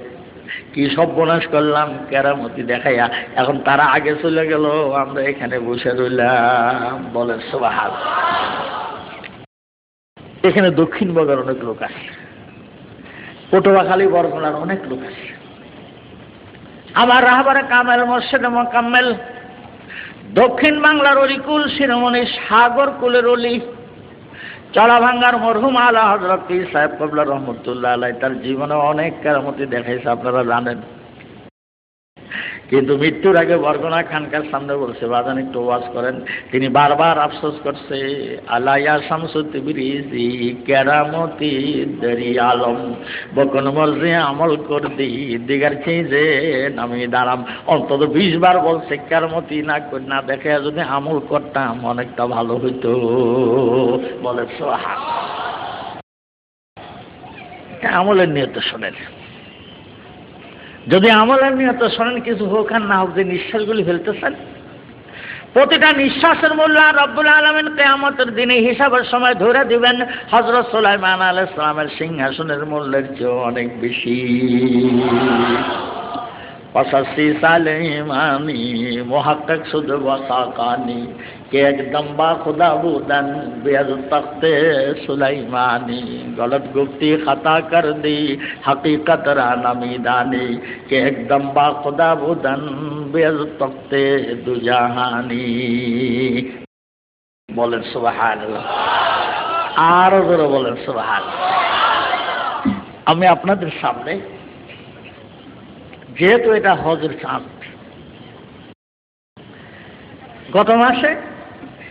A: কি সর্বনাশ করলাম, কেরামতি দেখাইয়া। এখন তারা আগে চলে গেল, আমরা এখানে বসে রইলাম। বলে সোহাল এখানে দক্ষিণ বগার অনেক লোক আছে। পটুয়াখালী বরগুনার অনেক লোক আছে। আমার রাহবারে কামেল মর্শেদে মোকাম্মেল। দক্ষিণ বাংলার অলিকুল শিরোমণি সাগর কুলের অলি। চড়াভাঙ্গার মরহুম আলা হজরত সাহেব কবলা রহমতুল্লাহ আলাই তার জীবনে অনেক কেরামতি দেখাইছে, আপনারা জানেন। কিন্তু মৃত্যুর আগে বরগনা খানকার সামনে বলছে বাজান একটু ওয়াজ করেন। তিনি বারবার আফসোস করছে আলাইয়া শামসুদ্দিবিরিজি কেরামতি দেরি আলম, বকন মর্জি আমল কর দি দিগার যে নামি দাঁড়াম অন্তত বিশ বার বলছে, কেরামতি না না দেখে যদি আমল করতাম, অনেকটা ভালো হইতো। বলে সোহা আমলের নিয়ত শোনেন। যদি আমলের নিয়ত শোনেন কিছু হোক আর না হোক, যে নিঃশ্বাসগুলি ফেলতেছেন? প্রতিটা নিঃশ্বাসের মূল্য রব্বুল আলমিন কেয়ামতের দিনে হিসাবের সময় ধরে দিবেন। হজরত সোলাইমান আল ইসলামের সিংহাসনের মূল্যের চেয়েও অনেক বেশি। পঁচাশি সালে ইমানি মহাক্কাক শুধু বসাকানি কে একদম খুদা বুদন, বেয়াজ তখতে সুলাইমানি। গলত গুপ্তি খাতা কর দি হकीकत রানা মিদানি। কে একদম খুদা বুদন, বেয়াজ তখতে দুজাহানি। বলেন সুবাহান আরও ধরে বলেন সুবাহান আমি আপনাদের সামনে, যেহেতু এটা হজের চাঁদ, গত মাসে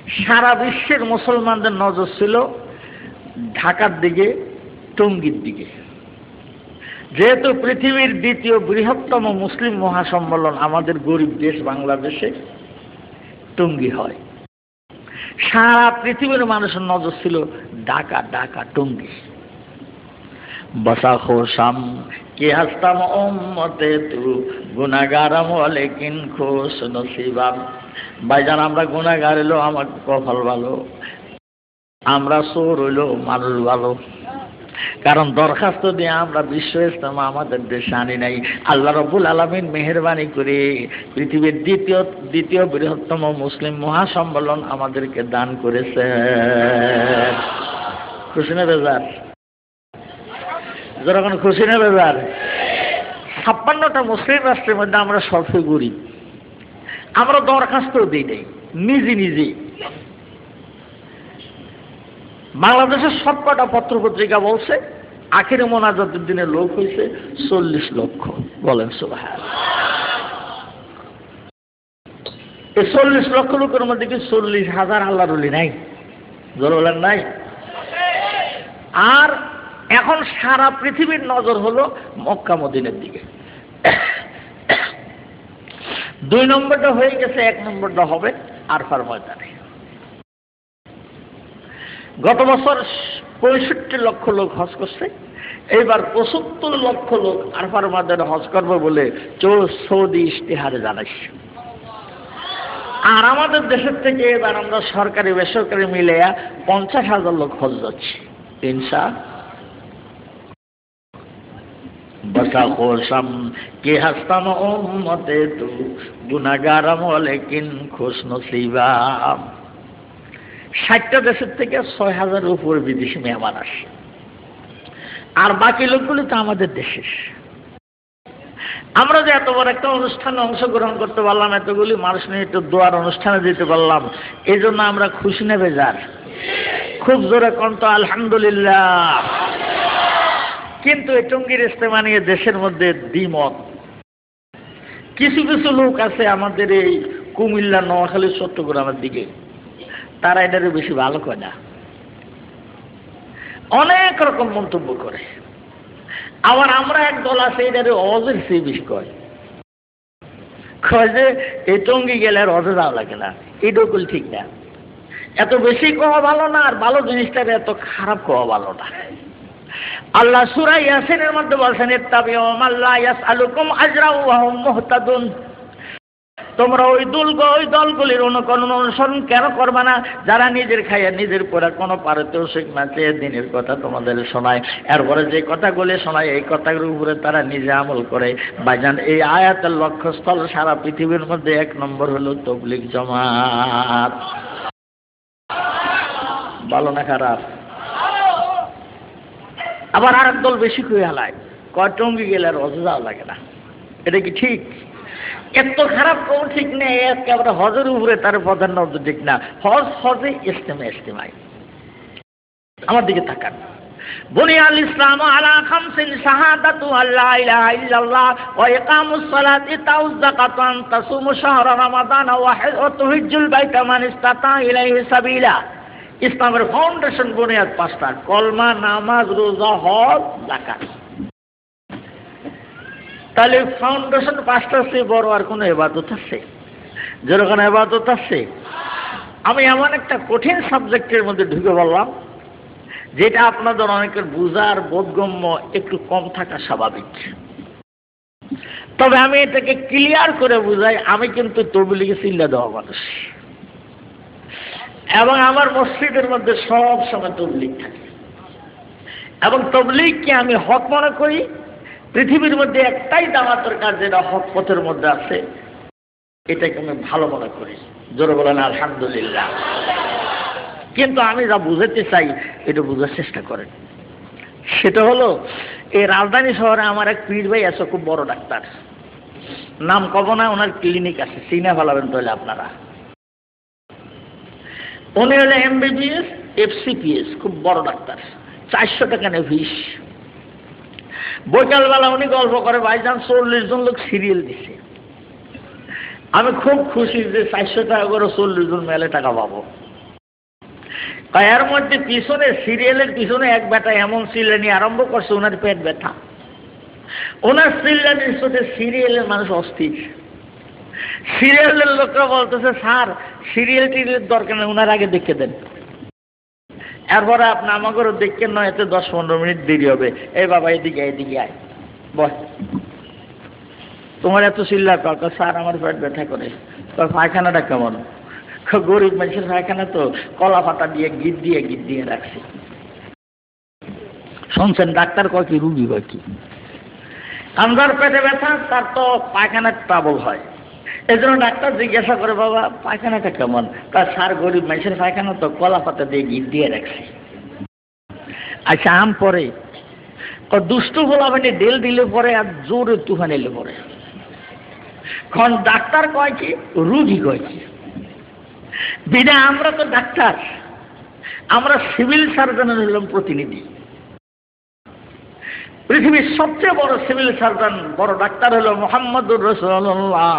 A: সারা বিশ্বের মুসলমানদের নজর ছিল ঢাকার দিকে, টঙ্গির দিকে। যেহেতু পৃথিবীর দ্বিতীয় বৃহত্তম মুসলিম মহাসম্মেলন আমাদের গরিব দেশ বাংলাদেশে, টঙ্গি হয়। সারা পৃথিবীর মানুষের নজর ছিল ঢাকা ঢাকা, টঙ্গি। বসা খোসাম কে হাসতাম ওম্মতে তু গুনাগারাম লেকিন খোস নসিবাম। ভাইজান, আমরা গুণাগার এলো আমার কফল ভালো। আমরা চোর হইল মানুষ ভালো। কারণ দরখাস্ত দিয়ে আমরা বিশ্ব ইস্তেমা আমাদের দেশে আনি নাই। আল্লাহ রবুল আলমিন মেহরবানি করে পৃথিবীর দ্বিতীয় দ্বিতীয় বৃহত্তম মুসলিম মহাসম্মেলন আমাদেরকে দান করেছে। খুশি না বেজার? যখন খুশি না বেজার? ছাপ্পান্নটা মুসলিম রাষ্ট্রের মধ্যে আমরা সবচেয়ে গরিব। আমরা দরখাস্ত দিই নাই, নিজে নিজে। বাংলাদেশের সবকটা পত্র পত্রিকা বলছে, আখের মোনাজাতের দিনে লোক হয়েছে চল্লিশ লক্ষ। বলেন সুবাহ এই চল্লিশ লক্ষ লোকের মধ্যে কি চল্লিশ হাজার আল্লাহ রুলি নাই? জোর বলেন, নাই। আর এখন সারা পৃথিবীর নজর হলো মক্কা, মদিনের দিকে। দুই নম্বরটা হয়ে গেছে, এক নম্বরটা হবে আরফার ময়দানে। গত বছর পঁয়ষট্টি লক্ষ লোক হজ করছে। এইবার পঁচাত্তর লক্ষ লোক আরফার ময়দানে হজ করবে বলে সৌদি ইশতেহারে জানাইছে। আর আমাদের দেশের থেকে এবার আমরা সরকারি, বেসরকারি মিলে পঞ্চাশ হাজার লোক হজ যাচ্ছি। ইনশা নসিবা ষাটটা দেশের থেকে ছয় হাজারের বিদেশি মেহমান আসে। আর বাকি লোকগুলি তো আমাদের দেশের আমরা যে এত বড় একটা অনুষ্ঠানে অংশগ্রহণ করতে পারলাম, এতগুলি মানুষ নিয়ে একটু দোয়ার অনুষ্ঠানে যেতে পারলাম, এই জন্য আমরা খুশি নেবে যার খুব জোরে কন্ত আলহামদুলিল্লাহ। কিন্তু এই টঙ্গির ইস্তেমা নিয়ে দেশের মধ্যে দ্বিমত। কিছু কিছু লোক আছে আমাদের এই কুমিল্লা, নোয়াখালী, চট্টগ্রামের দিকে। তারা এটারে বেশি ভালো করে না। অনেক রকম মন্তব্য করে। আবার আমরা এক দল আছে, এটারে অজের সে বেশি কয়। কয় যে, এই টঙ্গি গেলে আর অজে যাওয়া লাগে না। এইটুকুল ঠিক না। এত বেশি কোয়া ভালো না, আর ভালো জিনিসটার এত খারাপ কোয়া ভালো না। আল্লাহ সুরা ইয়াসিনের মধ্যে বলছেন, ইত্তাবিউ তোমরা ওই দল ওই দলগুলির অনুকরণ অনুসরণ কেন করবে না? যারা নিজের খাইয়া নিজের পরে কোনো পারিতোষিক না চেয়ে দিনের কথা তোমাদের শোনায়। এরপরে যে কথাগুলি শোনায়, এই কথাগুলোর উপরে তারা নিজে আমল করে। ভাইজান, এই আয়াতের লক্ষ্যস্থল সারা পৃথিবীর মধ্যে এক নম্বর হলো তবলিক জমাত। ভালো না খারাপ? আবার আর দল বেশি করে হালায়। কয়, টঙ্গি গেলে আর হজে যাওয়া লাগে না। এটা কি ঠিক? এত খারাপ তো ঠিক নেই, একেবারে হজের উপরে তার প্রাধান্য ঠিক না। হজ, হজে ইস্তেমা ইস্তেমায়। আমার দিকে তাকান। বুনিয়াল ইসলাম আলা খামসিন শাহাদাতু আল্লাহ ইলাহা ইল্লাল্লাহ ওয়া ইকামুস সালাতি তাউজ যাকাতান তাসুমু শাহরা রমাদান ওয়া তুহিজ্জুল বাইতা মান ইসতাতা ইলাইহি সাবিলা। ইসলামের ফাউন্ডেশন বুনিয়াদ পাঁচটা, কলমা, নামাজ, রোজা, হজ জাকাত তাহলে ফাউন্ডেশন পাঁচটা সে বড় আর কোনো এবাদত আছে? যেরকম এবাদত আছে? আমি এমন একটা কঠিন সাবজেক্টের মধ্যে ঢুকে বললাম যেটা আপনাদের অনেকের বুঝার বোধগম্য একটু কম থাকা স্বাভাবিক। তবে আমি এটাকে ক্লিয়ার করে বুঝাই, আমি কিন্তু তবলিগে চিল্লা দেওয়া মানুষ। এবং আমার মসজিদের মধ্যে সব সময় তবলিগ থাকে। এবং তবলিগকে আমি হক মনে করি, পৃথিবীর মধ্যে একটাই দামাতের কাজ যেটা হক পথের মধ্যে আছে, এটাকে আমি ভালো মনে করি। জোরে বলেন, আলহামদুলিল্লাহ। কিন্তু আমি যা বুঝাতে চাই, এটা বোঝার চেষ্টা করেন। সেটা হলো, এই রাজধানী শহরে আমার এক পীর ভাই আছে, খুব বড় ডাক্তার। নাম কব না, ওনার ক্লিনিক আছে চিনা ফেলাবেন তাহলে আপনারা। উনি হলো এমবিবিএস এফসিপিএস খুব বড় ডাক্তার। চারশো টাকা ফিস বৈকালবেলা উনি গল্প করে, ভাইজান চল্লিশ জন লোক সিরিয়াল দিছে। আমি খুব খুশি যে চারশো টাকা করে চল্লিশ জন মেলে টাকা পাবো। এর মধ্যে পিছনে সিরিয়ালের পিছনে এক বেটা এমন সিলেনি আরম্ভ করছে, ওনার পেট ব্যথা। ওনার সিলেনির সাথে সিরিয়ালের মানুষ অস্থির। সিরিয়ালের লোকরা বলতেছে, স্যার সিরিয়াল টিরিয়ালের দরকার নেই ওনার আগে দেখে দেন। এরপরে আপনি আমাকেও দেখেন, নয়, এতে দশ পনেরো মিনিট দেরি হবে। এই বাবা, এদিকে এদিকে আয়। বস। তোমার এত চিল্লা কাকা স্যার, আমার পেট ব্যথা করে। পায়খানাটা কেমন? গরিব মানুষের পায়খানা তো, কলা পাতা দিয়ে, গিট দিয়ে গিট দিয়ে রাখছে। শুনছেন, ডাক্তার কয় কি, রুগী কয় কি? কান্দার পেটে ব্যথা, তার তো পায়খানার ট্রাবল হয়। এই জন্য ডাক্তার জিজ্ঞাসা করে, বাবা, পায়খানাটা কেমন? তার সার গরিব মানুষের পায়খানা তো কলা পাতা দিয়ে গিট দিয়ে রাখছে। আচ্ছা আম পরে। দুষ্টু গোলাবানি ডেল দিলে পরে আর জোরে তুফান এলে পরে। এখন ডাক্তার কয় কি, রুগী কয় কি, বিনা আমরা তো ডাক্তার, আমরা সিভিল সার্জনের হলাম প্রতিনিধি। পৃথিবীর সবচেয়ে বড় সিভিল সার্জন, বড় ডাক্তার হলো মোহাম্মদুর রসুল্লাহ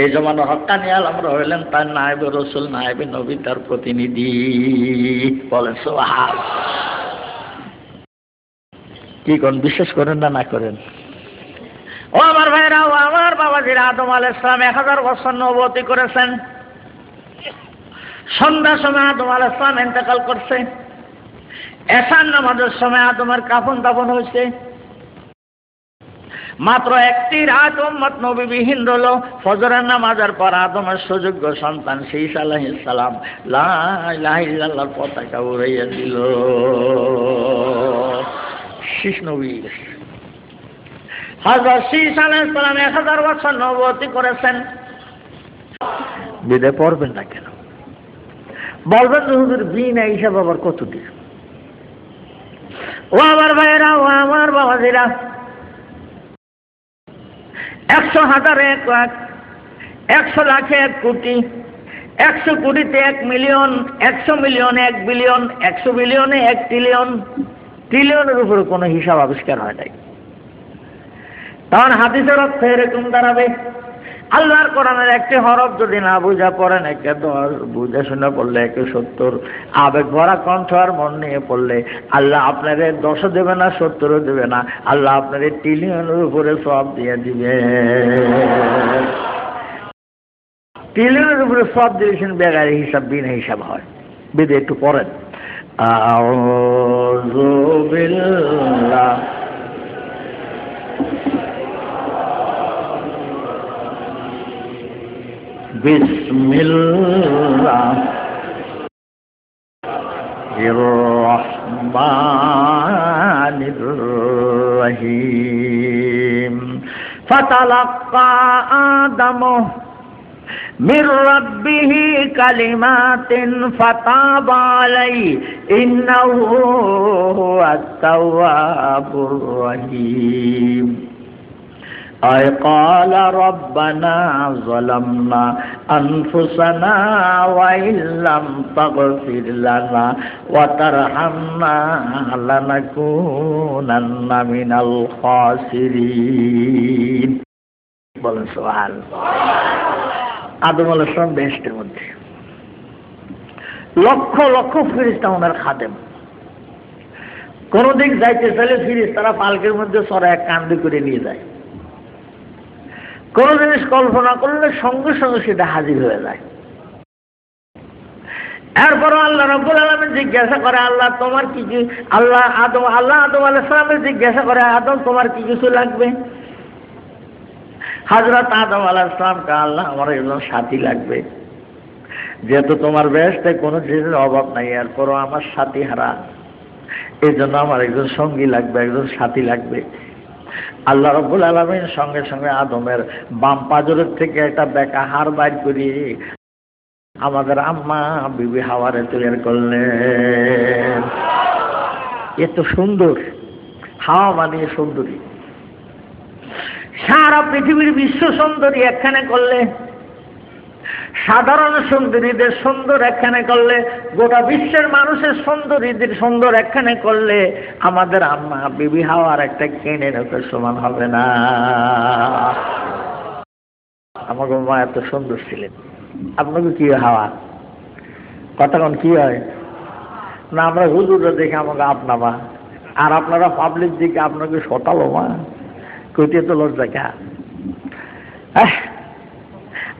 A: এই জমানো হকানিয়াল আমরা হইলেন তার নায়বে রসুল, নায়বে নবী, তার প্রতিনিধি। বলেন সোহাব কি কোন বিশ্বাস করেন না না করেন? ও আমার ভাইরা, ও আমার বাবাজিরা আদম আল ইসলাম এক হাজার বছর নবতী করেছেন। সন্ধ্যার সময় আদম আল ইসলাম এন্তেকাল করছে। এসান নামাজের সময় আদমের কাফন দাফন হয়েছে। মাত্র একটি রাত উম্মত নবীবিহীন রল ফজরের নামাজের পর আদমের সুযোগ্য সন্তান শীষ আলাহ সালাম লাহিল্লাহর পতাকা উড়াইয়া দিল। শীষ নবী। বছর নবতী করেছেন। বিদে পড়বেন না কেন? বলবেন হুজুর বিনা হিসাব আবার কতদিন? ও আমার ভাইয়েরা, ও আমার বাবাজিরা। একশো হাজারে এক লাখ, একশো লাখে এক কোটি, একশো কোটিতে এক মিলিয়ন, একশো মিলিয়নে এক বিলিয়ন, একশো বিলিয়নে এক ট্রিলিয়ন। ট্রিলিয়নের উপরে কোনো হিসাব আবিষ্কার হয় নাই। তখন হাদিসের অর্থ এরকম দাঁড়াবে আল্লাহর কোরআনের একটি হরফ যদি না বুঝা পড়েন, একে দশ বুঝে শুনে পড়লে একে সত্তর। আবেগ ভরা কণ্ঠ আর মন নিয়ে পড়লে আল্লাহ আপনাকে দশও দেবে না, সত্তরও দেবে না। আল্লাহ আপনাকে ট্রিলিয়নের উপরে সব দিয়ে দিবে। ট্রিলিয়নের উপরে সব দিয়েছেন, বেগারি হিসাব বিনা হিসাব হয়। বেদে একটু পড়েন। বিল্লাহ। بسم الله الرحمن الرحيم. فتلقى آدم من ربه كلمات فتاب عليه. إنه هو التواب الرحيم. أي قال ربنا ظلمنا أنفسنا وإن لم تغفر لنا وترحمنا لنكونن من الخاسرين বলেন সোহাল আদম আলাইসলাম বেহেস্টের মধ্যে লক্ষ লক্ষ ফিরিস্তা ওনার খাদেম কোন দিক যাইতে চাইলে ফিরিস তারা পালকের মধ্যে সরা এক কান্দি করে নিয়ে যায় কোন জিনিস কল্পনা করলে সঙ্গে সঙ্গে সেটা হাজির হয়ে যায়। এরপর আল্লাহ রব্বুল আলমের জিজ্ঞাসা করে, আল্লাহ তোমার কি কি আল্লাহ আদম আল্লাহ আদম আলাইসলামের জিজ্ঞাসা করে, আদম তোমার কি কিছু লাগবে? হাজরত আদম আলাইসলামকে আল্লাহ আমার একজন সাথী লাগবে। যেহেতু তোমার ব্যস্তে কোনো জিনিসের অভাব নাই, এরপরও আমার সাথী হারা। এই জন্য আমার একজন সঙ্গী লাগবে, একজন সাথী লাগবে। আল্লাহ রব্বুল আলমীর সঙ্গে সঙ্গে আদমের বাম পাজরের থেকে একটা বেকা হার বাইর করি। আমাদের আম্মা, বিবি হাওয়ারে তৈরি করলেন। এত সুন্দর। হাওয়া মানে সুন্দরী। সারা পৃথিবীর বিশ্ব সুন্দরী একখানে করলে সাধারণ সুন্দরীদের সুন্দর একখানে করলে, গোটা বিশ্বের মানুষের সুন্দরীদের সুন্দর একখানে করলে আমাদের আম্মা, বিবি হাওয়ার একটা কেনে নেওয়ার সমান হবে না। আমাকে মা এত সুন্দর ছিলেন। আপনাকে কি হাওয়া? কতক্ষণ কি হয়? না, আমরা হুজুররা দেখে আমাকে আপনামা আর আপনারা পাবলিক দিকে আপনাকে সতালো মা। কইতে তো লজ্জা কা?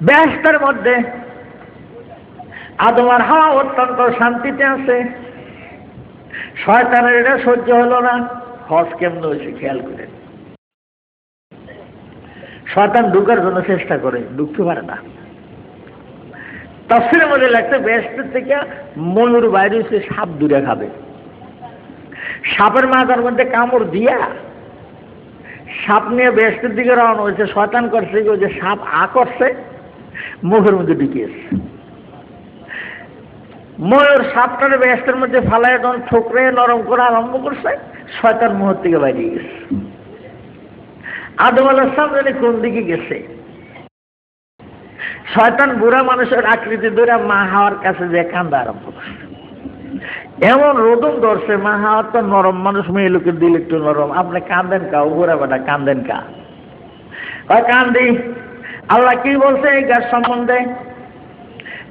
A: ব্যস্তের মধ্যে আদমার হাওয়া অত্যন্ত শান্তিতে আছে। শয়তানের এটা সহ্য হলো না। হজ কেমন হয়েছে খেয়াল করে শয়তান ঢুকার জন্য চেষ্টা করে, ঢুকতে পারে না। তফসিলের মধ্যে লাগছে, ব্যস্তের থেকে ময়ূর বাইরে সে সাপ দূরে খাবে। সাপের মাথার মধ্যে কামড় দিয়া সাপ নিয়ে ব্যস্তের দিকে রওনা হয়েছে। শয়তান করছে যে সাপ আ করছে। মুখের মধ্যে ঢুকিয়েছে ময়ূর সাপটার ব্যস্তের মধ্যে ফালাই যখন ঠোকরে নরম করে আরম্ভ করছে, শয়তান মুহূর থেকে বাইরে গেছে। আদম আলাহাম জানি কোন দিকে গেছে। শয়তান বুড়া মানুষের আকৃতি ধরে মা হাওয়ার কাছে যে কান্দা আরম্ভ করছে। এমন রোদন ধরছে, মা হাওয়ার তো নরম মানুষ, মেয়ে লোকের দিল একটু নরম। আপনি কান্দেন কা বুড়া বেটা, কান্দেন কা? কান্দি। আল্লাহ কি বলছে এই গাছ সম্বন্ধে?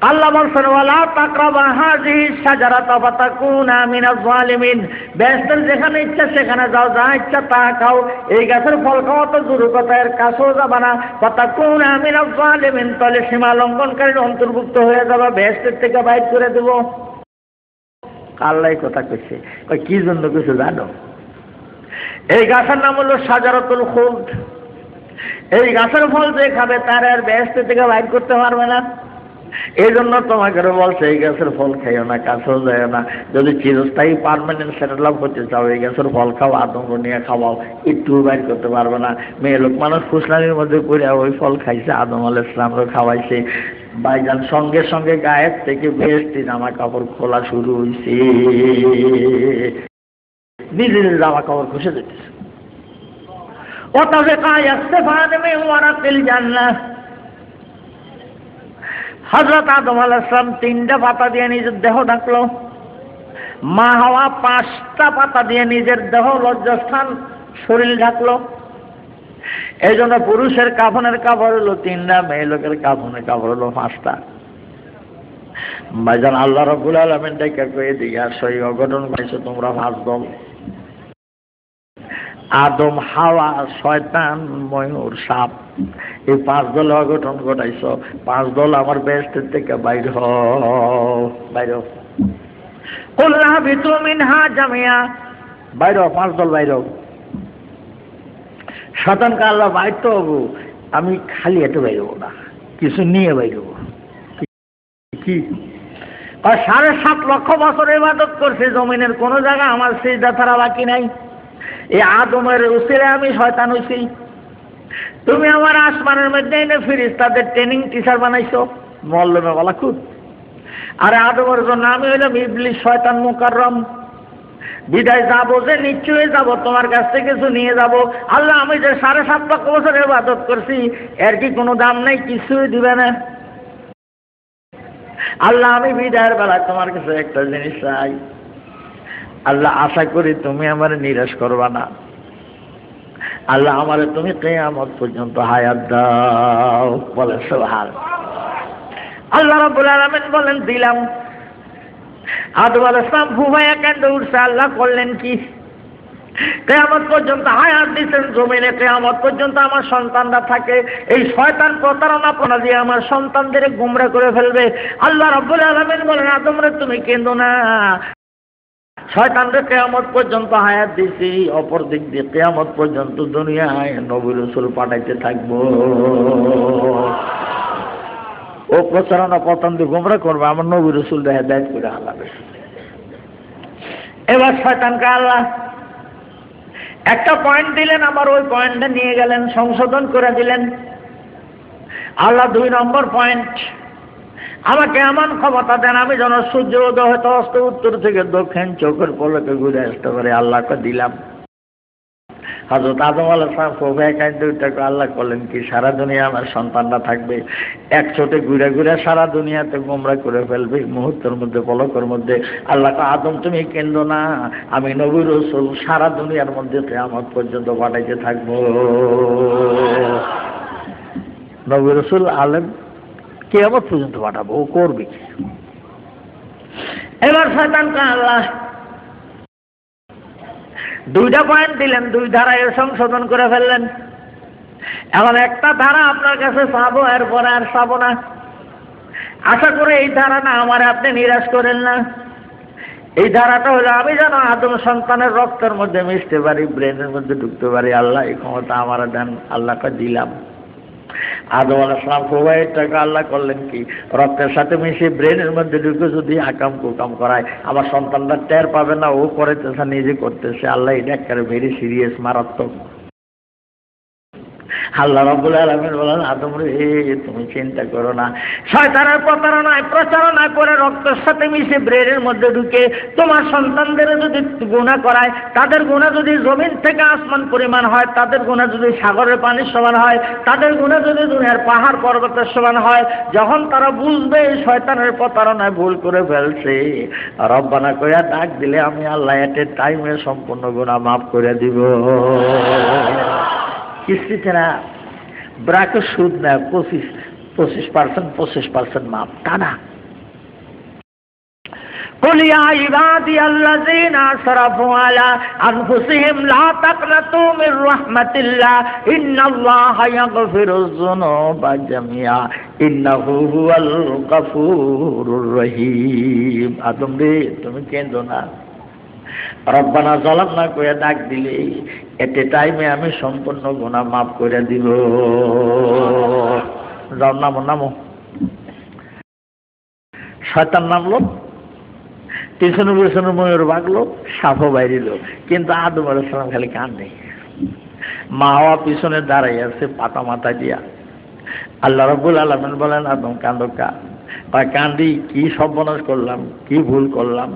A: আল্লাহ বলছেন, ওয়ালা তাকরাবা হাজিহি শাজারাতা ফাতাকুনা মিনাজ জালিমিন। ব্যস্তের যেখানে ইচ্ছা সেখানে যাও, যা ইচ্ছা তা খাও। এই গাছের ফল খাওয়া তো দূর কথা, এর কাছেও যাবা না। ফাতাকুনা মিনাজ জালিমিন তাহলে সীমা লঙ্ঘনকারীর অন্তর্ভুক্ত হয়ে যাবে ব্যস্তের থেকে বাইর করে দেব। আল্লাহ কথা কইছে। কই, কি জন্য কিছু জানো? এই গাছের নাম হলো সাজারাতুল খুলদ। এই গাছের ফল যে খাবে, তার আর ব্যস্ত থেকে বাইর করতে পারবে না। এই জন্য তোমাকে বলছে, এই গাছের ফল খাইও না কাছেও যায় না। যদি চিরস্থায়ী পারমানেন্ট সেটেল আপ করতে চাও, এই গাছের ফল খাও, আতঙ্ক নিয়ে খাওয়াও, একটু বাইর করতে পারবে না। মেয়ে লোক মানুষ ফুসলানির মধ্যে পড়ে ওই ফল খাইছে, আদম আল ইসলামরও খাওয়াইছে। বাইজান সঙ্গে সঙ্গে গায়ের থেকে বেশটি জামা কাপড় খোলা শুরু হয়েছে নিজে নিজে জামা কাপড় খুশে দিতেছে। وطفقا يختفان من ورق الجنة হজরত আদম আলাইসলাম তিনটা পাতা দিয়ে নিজের দেহ ডাকলো মা হওয়া পাঁচটা পাতা দিয়ে নিজের দেহ লজ্জাস্থান শরীর ঢাকলো এই জন্য পুরুষের কাফনের কাপড় হলো তিনটা মেয়ে লোকের কাফনের কাপড় হলো পাঁচটা ভাইজান আল্লাহ রবুল আলমেন ডেকে কয়ে দিই আর সেই অঘটন পাইছো তোমরা পাঁচ দল আদম, হাওয়া, শয়তান, ময়ূর, সাপ, এই পাঁচ দল অঘটন ঘটাইছ। পাঁচ দল আমার বেস্টের থেকে বাইর বাইর কল্লাহ ভিতু মিনহা জামিয়া। বাইর পাঁচ দল বাইর শতানকে আল্লাহ বাইর তো হব, আমি খালি এত বাইরব না, কিছু নিয়ে বাইরব কি? সাড়ে সাত লক্ষ বছর ইবাদত করছে, জমিনের কোনো জায়গা আমার সেই ছাড়া বাকি নাই। এই আদমের উচিরে আমি শয়তান হইছি। তুমি আমার আসমানের মধ্যে এনে ফিরিস তাদের ট্রেনিং টিচার বানাইছো মল্লমে বলা খুব আরে আদমের জন্য আমি হইলাম ইবলিশ শয়তান, মুকাররম। বিদায় যাব যে, নিশ্চয়ই যাব, তোমার কাছ থেকে কিছু নিয়ে যাব। আল্লাহ, আমি যে সাড়ে সাত লক্ষ বছর ইবাদত করছি, এর কি কোনো দাম নেই? কিছুই দিবে না। আল্লাহ, আমি বিদায়ের বেলায় তোমার কাছে একটা জিনিস চাই। আল্লাহ আশা করি তুমি আমার নিরাশ করবা না। আল্লাহ আমারে তুমি কেয়ামত পর্যন্ত হায়াত দাও, বলে সোহাল আল্লাহ রাব্বুল আলামিন বলেন, দিলাম। আল্লাহ করলেন কি? পর্যন্ত দিচ্ছেন পর্যন্ত আমার সন্তানরা থাকে। এই শয়তান প্রতারণা দিয়ে আমার সন্তানদের গুমরা করে ফেলবে। আলমিন বলেন আদমরে তুমি কেন্দ্র না। শয়তানরে কেয়ামত পর্যন্ত হায়াত দিছি, অপর দিক দিয়ে কেয়ামত পর্যন্ত দুনিয়ায় নবী রসুল পাঠাইতে থাকব। ও প্রচারণা পতন দিয়ে গুমরা করবে, আমার নবী রসুল দেখা দেয় করে হালাবে। এবার শয়তানকে আল্লাহ একটা পয়েন্ট দিলেন, আমার ওই পয়েন্টটা নিয়ে গেলেন, সংশোধন করে দিলেন। আল্লাহ দুই নম্বর পয়েন্ট আমাকে এমন ক্ষমতা দেন, আমি যেন সূর্য উদয় হয়তো অস্ত উত্তর থেকে দক্ষিণ চোখের পলকে ঘুরে আসতে পারে। আল্লাহকে দিলাম। হজরত আদম আল্লাহ আল্লাহ করলেন কি, সারা দুনিয়া আমার সন্তানরা থাকবে। এক ছোটে ঘুরে ঘুরে সারা দুনিয়াতে গোমরা করে ফেলবে, মুহূর্তের মধ্যে, পলকের মধ্যে। আল্লাহ আদম, তুমি কেন্দ্র না, আমি নবী রসুল, সারা দুনিয়ার মধ্যে আমার পর্যন্ত পাঠাইতে থাকব। নবী রসুল আলেম কেয়ামত পর্যন্ত পাঠাবো? ও করবে এবার শয়তানকে আল্লাহ দুইটা পয়েন্ট দিলেন, দুই ধারায় সংশোধন করে ফেললেন। এখন একটা ধারা আপনার কাছে চাবো এরপরে আর চাবো না। আশা করে এই ধারা না আমার আপনি নিরাশ করেন না। এই ধারাটা হলো, আমি যেন আদম সন্তানের রক্তের মধ্যে মিশতে পারি, ব্রেনের মধ্যে ঢুকতে পারি। আল্লাহ এই ক্ষমতা আমার দেন, আল্লাহকে দিলাম। আদম আলাহাম প্রবাহিতটাকে আল্লাহ করলেন কি? রক্তের সাথে মিশে ব্রেনের মধ্যে ঢুকে যদি আকাম কুকাম করায়, আমার সন্তানরা টের পাবে না, ও করেতেছে, নিজে করতেছে, আল্লাহ এটা একটা ভেরি সিরিয়াস, মারাত্মক। আল্লাহ রব্বুল আলমিন বলেন, আদম রে, তুমি চিন্তা করো না। শয়তানের প্রতারণায়, প্রচারণা করে রক্তের সাথে মিশে ব্রেনের মধ্যে ঢুকে তোমার সন্তানদের যদি গুণা করায়, তাদের গুণা যদি জমিন থেকে আসমান পরিমাণ হয়, তাদের গুণা যদি সাগরের পানির সমান হয়, তাদের গুণা যদি দুনিয়ার পাহাড় পর্বতের সমান হয়, যখন তারা বুঝবে শয়তানের প্রতারণায় ভুল করে ফেলছে, রব্বানা কইয়া ডাক দিলে আমি আল্লাহ এটে টাইমে সম্পূর্ণ গুণা মাফ করে দিব। কিস্তিতে না ব্রাকের সুদ নেয় পঁচিশ পঁচিশ পার্সেন্ট পঁচিশ পার্সেন্ট মাপ টানা قل يا عبادي الذين أسرفوا على أنفسهم لا تقنطوا من رحمة الله إن الله يغفر الذنوب جميعا إنه هو الغفور الرحيم আদম রে তুমি কেঁদো না রব্বানা জলাম না করে ডাক দিলে, এতে টাইমে আমি সম্পূর্ণ গুণা মাফ করে দিব। যাও, নামো নামো। শয়তান নামলো, পিছনে পিছনে ময়ূর বাগলো সাফও বাইরিল, কিন্তু আদম আলাইসালাম খালি কান্দে মা হওয়া পিছনে দাঁড়াই আছে, পাতা মাথা দিয়া। আল্লাহ রবুল আলমেন বলেন, আদম কান্দকা বা কান্দি, কি সর্বনাশ করলাম, কি ভুল করলাম?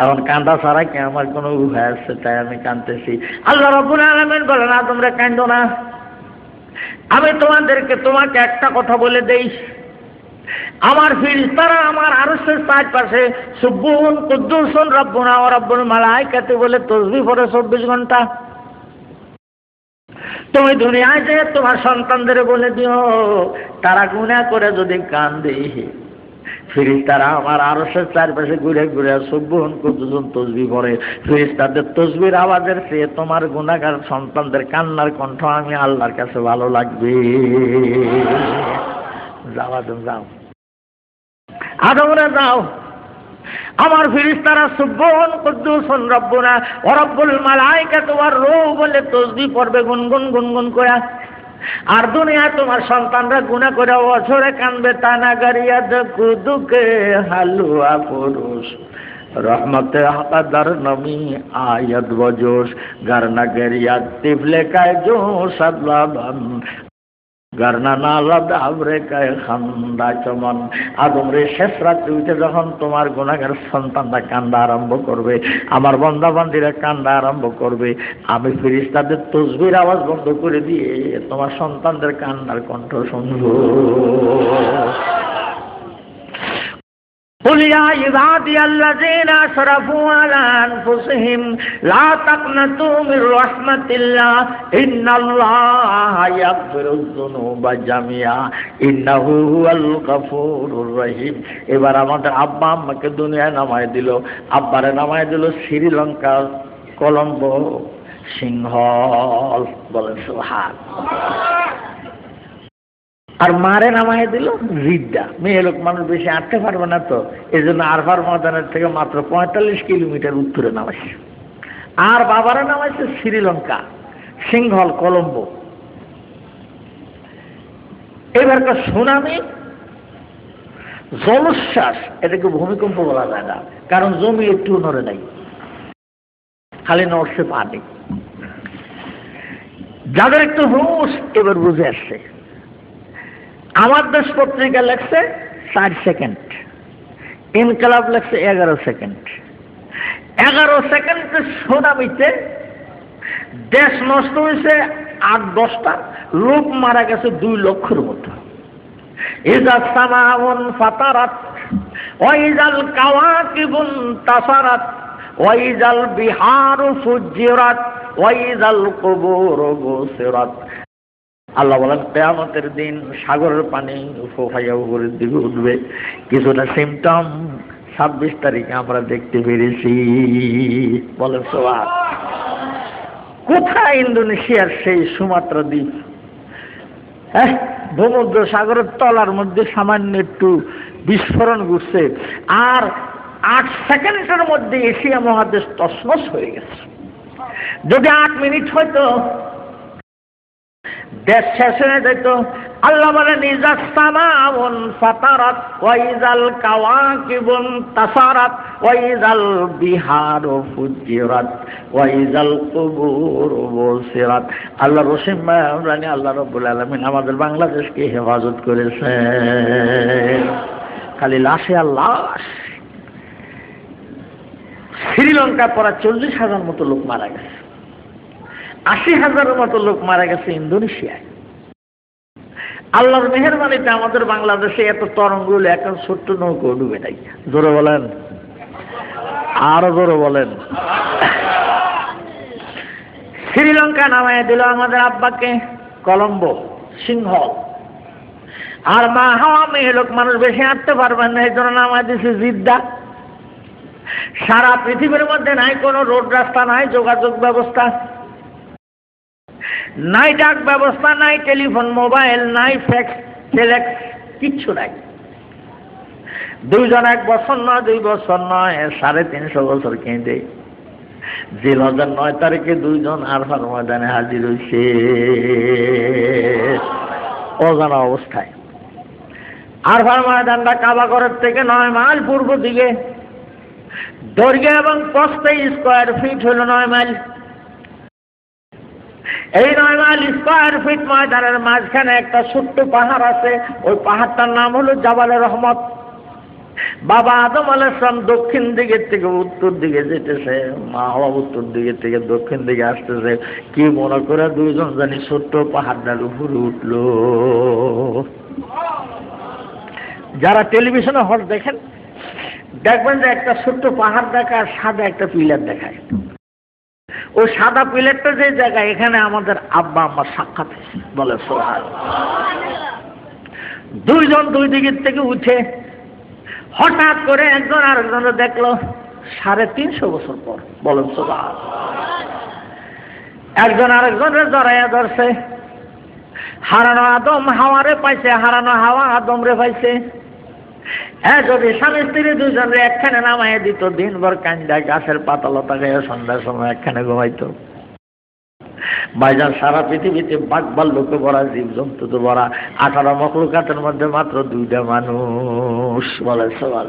A: এখন কান্দা ছাড়া কি আমার কোনো উপায় আছে? তাই আমি কান্দতেছি আল্লাহ রবুল আলমেন বলে না তোমরা কান্দো না। আমি তোমাদেরকে তোমাকে একটা কথা বলে দেই। আমার ফিরিস্তারা, আমার আরসের চার পাশে সুব্বুন কুদ্দুসন রব্বুনা ও রব্বুল মালাইকাতে বলে তসবি পরে চব্বিশ ঘণ্টা। তুমি দুনিয়ায় যে তোমার সন্তানদের বলে দিও। তারা গুণা করে যদি কান ফিরিস্তারা আমার আরসের চারপাশে ঘুরে ঘুরে সুব্বুন কুদ্দুসন তসবি পরে ফিরিস্তাদের তসবির আওয়াজের চেয়ে তোমার গুণাগার সন্তানদের কান্নার কণ্ঠ আমি আল্লাহর কাছে ভালো লাগবে। যাওয়া যাও। যাও। আমার ফিরিস্তারা বলে তসবি পড়বে, গুনগুন গুনগুন করে আর দুনিয়া তোমার সন্তানরা গুণা করে বছরে কানবে তানা গাড়িয়া দুকে হালুয়া পুরুষ। রহমতে হাতাদার নমি আয়াত বজোশ গারনা গেরিয়া তিফলে কায় জোস সাদলাবান গারনা নালা দাবরে খান্দা যখন তোমার গুণাগার সন্তানরা কান্দা আরম্ভ করবে, আমার কান্দা আরম্ভ করবে, আমি ফিরিস্তাদের তসবির আওয়াজ বন্ধ করে দিয়ে তোমার সন্তানদের কান্নার কণ্ঠ শুনব। قل يا عبادي الذين أسرفوا على أنفسهم لا تقنطوا من رحمة الله إن الله يغفر الذنوب جميعا إنه هو الغفور الرحيم এবার আমাদের আব্বা আম্মাকে দুনিয়ায় নামায় দিল আব্বারে নামায় দিল শ্রীলঙ্কা কলম্বো সিংহল বলেন সুহান আর মারে নামাই দিল রিদ্দা। মেয়ে লোক মানুষ বেশি আটতে পারবে না তো। এই জন্য আরফার ময়দানের থেকে মাত্র পঁয়তাল্লিশ কিলোমিটার উত্তরে নামাইছে। আর বাবারা নামাইছে শ্রীলঙ্কা, সিংহল, কলম্বো। এবারকার সুনামি, জলোচ্ছ্বাস, এটাকে ভূমিকম্প বলা যায় না। কারণ জমি একটু নড়ে নাই। খালি নড়ছে পানি। যাদের একটু হুঁশ এবার বুঝে আসছে। আমার দেশ পত্রিকা লেখছে চার সেকেন্ড। ইনকালাব লেখছে এগারো সেকেন্ড। এগারো সেকেন্ডের সুনামিতে দেশ নষ্ট হয়েছে আট দশটা, লোক মারা গেছে দুই লক্ষের মতো। ইজা সামাউন ফাতারাত, ওয়াইজাল কাওয়াকিবুন তাসারাত, ওয়াইজাল বিহারু ফুজ্জিরাত ওয়াইজাল কুবুর বুসিরাত আল্লাহ বলেন, কেয়ামতের দিন সাগরের পানি উপরের দিকে উঠবে। কিছুটা সিমটম ছাব্বিশ তারিখে আমরা দেখতে পেরেছি। বলেন সোয়া কোথায় ইন্দোনেশিয়ার সেই সুমাত্রা দ্বীপ? হ্যাঁ ভূমধ্য সাগরের তলার মধ্যে সামান্য একটু বিস্ফোরণ ঘুরছে আর আট সেকেন্ডের মধ্যে এশিয়া মহাদেশ তসনস হয়ে গেছে। যদি আট মিনিট হয়তো দেশ শেষ হয়ে যেত। আল্লাহ বলে নিজাস সামাউন ফাতারাত, ওয়াইজাল কাওয়াকিবুন তাসারাত, ওয়াইজাল বিহারু ফুজিরাত, ওয়াইজাল কুবুর বুসিরাত। আল্লাহ রসিম রানী, আল্লাহ রব্বুল আলামিন আমাদের বাংলাদেশকে হেফাজত করেছে। খালি লাশে আর লাশ। শ্রীলঙ্কা পড়া চল্লিশ হাজার মতো লোক মারা গেছে। আশি হাজারের মতো লোক মারা গেছে ইন্দোনেশিয়ায়। আল্লাহর মেহরবানিতে আমাদের বাংলাদেশে এত তরঙ্গ এখন ছোট্ট নৌকো ডুবে নাই। জোরে বলেন? আরও জোরে বলেন। শ্রীলঙ্কা নামায় দিল আমাদের আব্বাকে কলম্বো সিংহল আর মা হাওয়া মেয়ে লোক মানুষ বেশি হাঁটতে পারবেন না, এই জন্য নামায় দিছে জিদ্দা। সারা পৃথিবীর মধ্যে নাই কোনো রোড রাস্তা, নাই যোগাযোগ ব্যবস্থা। নাই ডাক ব্যবস্থা, নাই টেলিফোন, মোবাইল, নাই ফ্যাক্স, টেলেক্স, কিচ্ছু নাই। দুইজন এক বছর নয় দুই বছর নয় সাড়ে তিনশো বছর কেঁদে। জিল হাজার নয় তারিখে দুইজন আরফার ময়দানে হাজির হয়েছে অজানা অবস্থায়। আরফার ময়দানটা কাবাগরের থেকে নয় মাইল পূর্ব দিকে। দৈর্ঘ্য এবং প্রস্থে স্কোয়ার ফিট হলো নয় মাইল। এই নয় মাইল স্কোয়ার ফিট ময়দানের মাঝখানে একটা ছোট্ট পাহাড় আছে। ওই পাহাড়টার নাম হলো জাবালে রহমত। বাবা আদম আলাইসলাম দক্ষিণ দিকের থেকে উত্তর দিকে যেতেছে, মা হওয়া উত্তর দিকের থেকে দক্ষিণ দিকে আসতেছে। কি মনে করে দুইজন জানি ছোট্ট পাহাড়টার উপরে উঠল। যারা টেলিভিশনে হল দেখেন, দেখবেন যে একটা ছোট্ট পাহাড় দেখা আর সাদা একটা পিলার দেখায়। ওই সাদা প্লেটটা যে জায়গায়, এখানে আমাদের আব্বা আম্মার সাক্ষাৎ বলে সোহাল দুইজন দুই দিকের থেকে উঠে হঠাৎ করে একজন আরেকজনের দেখল সাড়ে তিনশো বছর পর। বলেন সোহাল একজন আরেকজনের জড়াইয়া ধরছে। হারানো আদম হাওয়ারে পাইছে, হারানো হাওয়া আদম রে পাইছে। হ্যাঁ যদি স্বামী স্ত্রী দুজনে একখানে নামাই দিত, দিনভর কান্দা গাছের পাতা লতা গায়ে সন্ধ্যার সময় একখানে ঘুমাইতো। ভাইজান সারা পৃথিবীতে বাঘবার লোকে ভরা, জীবজন্তু তো ভরা। আঠারো মকলুকাতের মধ্যে মাত্র দুইটা মানুষ, বলে সবাল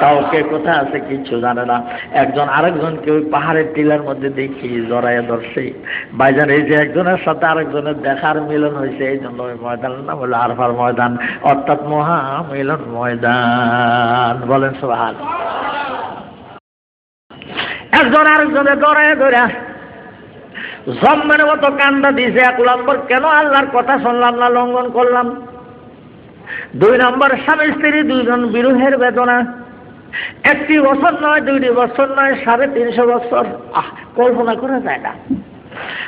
A: তাও কে কোথায় আছে কিচ্ছু জানে না। একজন আরেকজনকে ওই পাহাড়ের টিলার মধ্যে দেখি জড়াইয়া ধরছে। ভাইজান এই যে একজনের সাথে আরেকজনের দেখার মিলন হয়েছে, এই জন্য ওই ময়দানের নাম হলো আরফার ময়দান, অর্থাৎ মহা মিলন ময়দান, বলেন সবাল একজন আরেকজনের দৌড়ায় দৌড়া জম্মের মতো কান্দা দিছে এক নম্বর কেন আল্লাহর কথা শুনলাম না, লঙ্ঘন করলাম? দুই নম্বর, স্বামী স্ত্রী দুইজন বিরোহের বেদনা। একটি বছর নয়, দুইটি বছর নয়, সাড়ে তিনশো বছর। আহ, কল্পনা করা যায় না।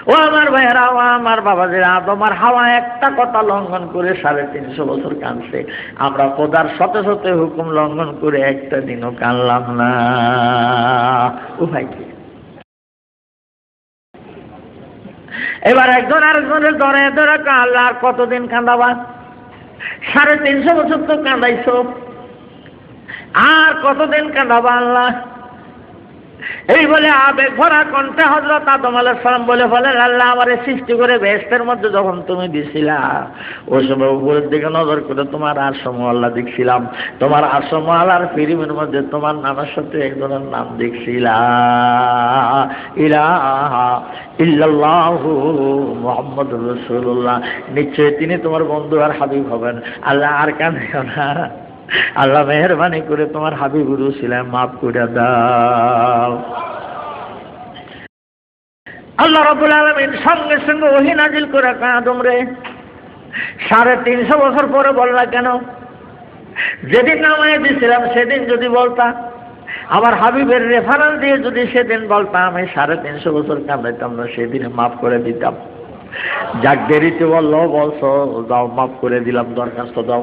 A: ও আমার ভাইয়েরা, ও আমার বাবাজিরা, তোমার হাওয়া একটা কথা লঙ্ঘন করে সাড়ে তিনশো বছর কানছে আমরা খোদার শত শত হুকুম লঙ্ঘন করে একটা দিনও কানলাম না। উপায় কি? এবার একজন আরেকজনের দরে ধরে আল্লাহ আর কতদিন কাঁদাবা? সাড়ে তিনশো বছর তো কান্দাইছ আর কতদিন কাঁদাবা আল্লাহ? এই বলে আবেগ ভরা কণ্ঠে হজরত আদম আলাহ সালাম বলে বলেন আল্লাহ আমার সৃষ্টি করে বেহেস্তের মধ্যে যখন তুমি দিছিলা ওই সময় উপরের দিকে নজর করে তোমার আশ্রম আল্লাহ দেখছিলাম। তোমার আশ্রম আল্লাহর ফিরিমের মধ্যে তোমার নামের সাথে একজনের নাম দেখছিলা। ইলাহা রসুল্লাহ নিশ্চয় তিনি তোমার বন্ধু আর হাবিব হবেন। আল্লাহ আর কাঁদিও না। আল্লাহ মেহরবানি করে তোমার হাবিবুরু ছিলাম মাফ করে দাও। আল্লাহ রবুল আলমিন সঙ্গে সঙ্গে ওহি নাজিল করে কাঁদম রে সাড়ে তিনশো বছর পরে বললা কেন? যেদিন নামায় দিয়েছিলাম সেদিন যদি বলতা। আমার হাবিবের রেফারেন্স দিয়ে যদি সেদিন বলতাম আমি সাড়ে তিনশো বছর কাঁদাইতাম না, সেদিনে মাফ করে দিতাম। যাক দেরিতে বলল, বলছো, দাও, মাফ করে দিলাম, দরখাস্ত দাও।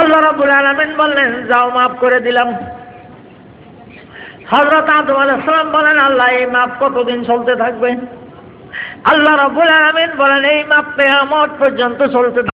A: আল্লাহ রাবুল আলমিন বললেন, যাও, মাফ করে দিলাম। হজরত আদম আলাইসালাম বলেন, আল্লাহ, এই মাপ কতদিন চলতে থাকবে? আল্লাহ রাবুল আলমিন বলেন, এই মাপ কেয়ামত পর্যন্ত চলতে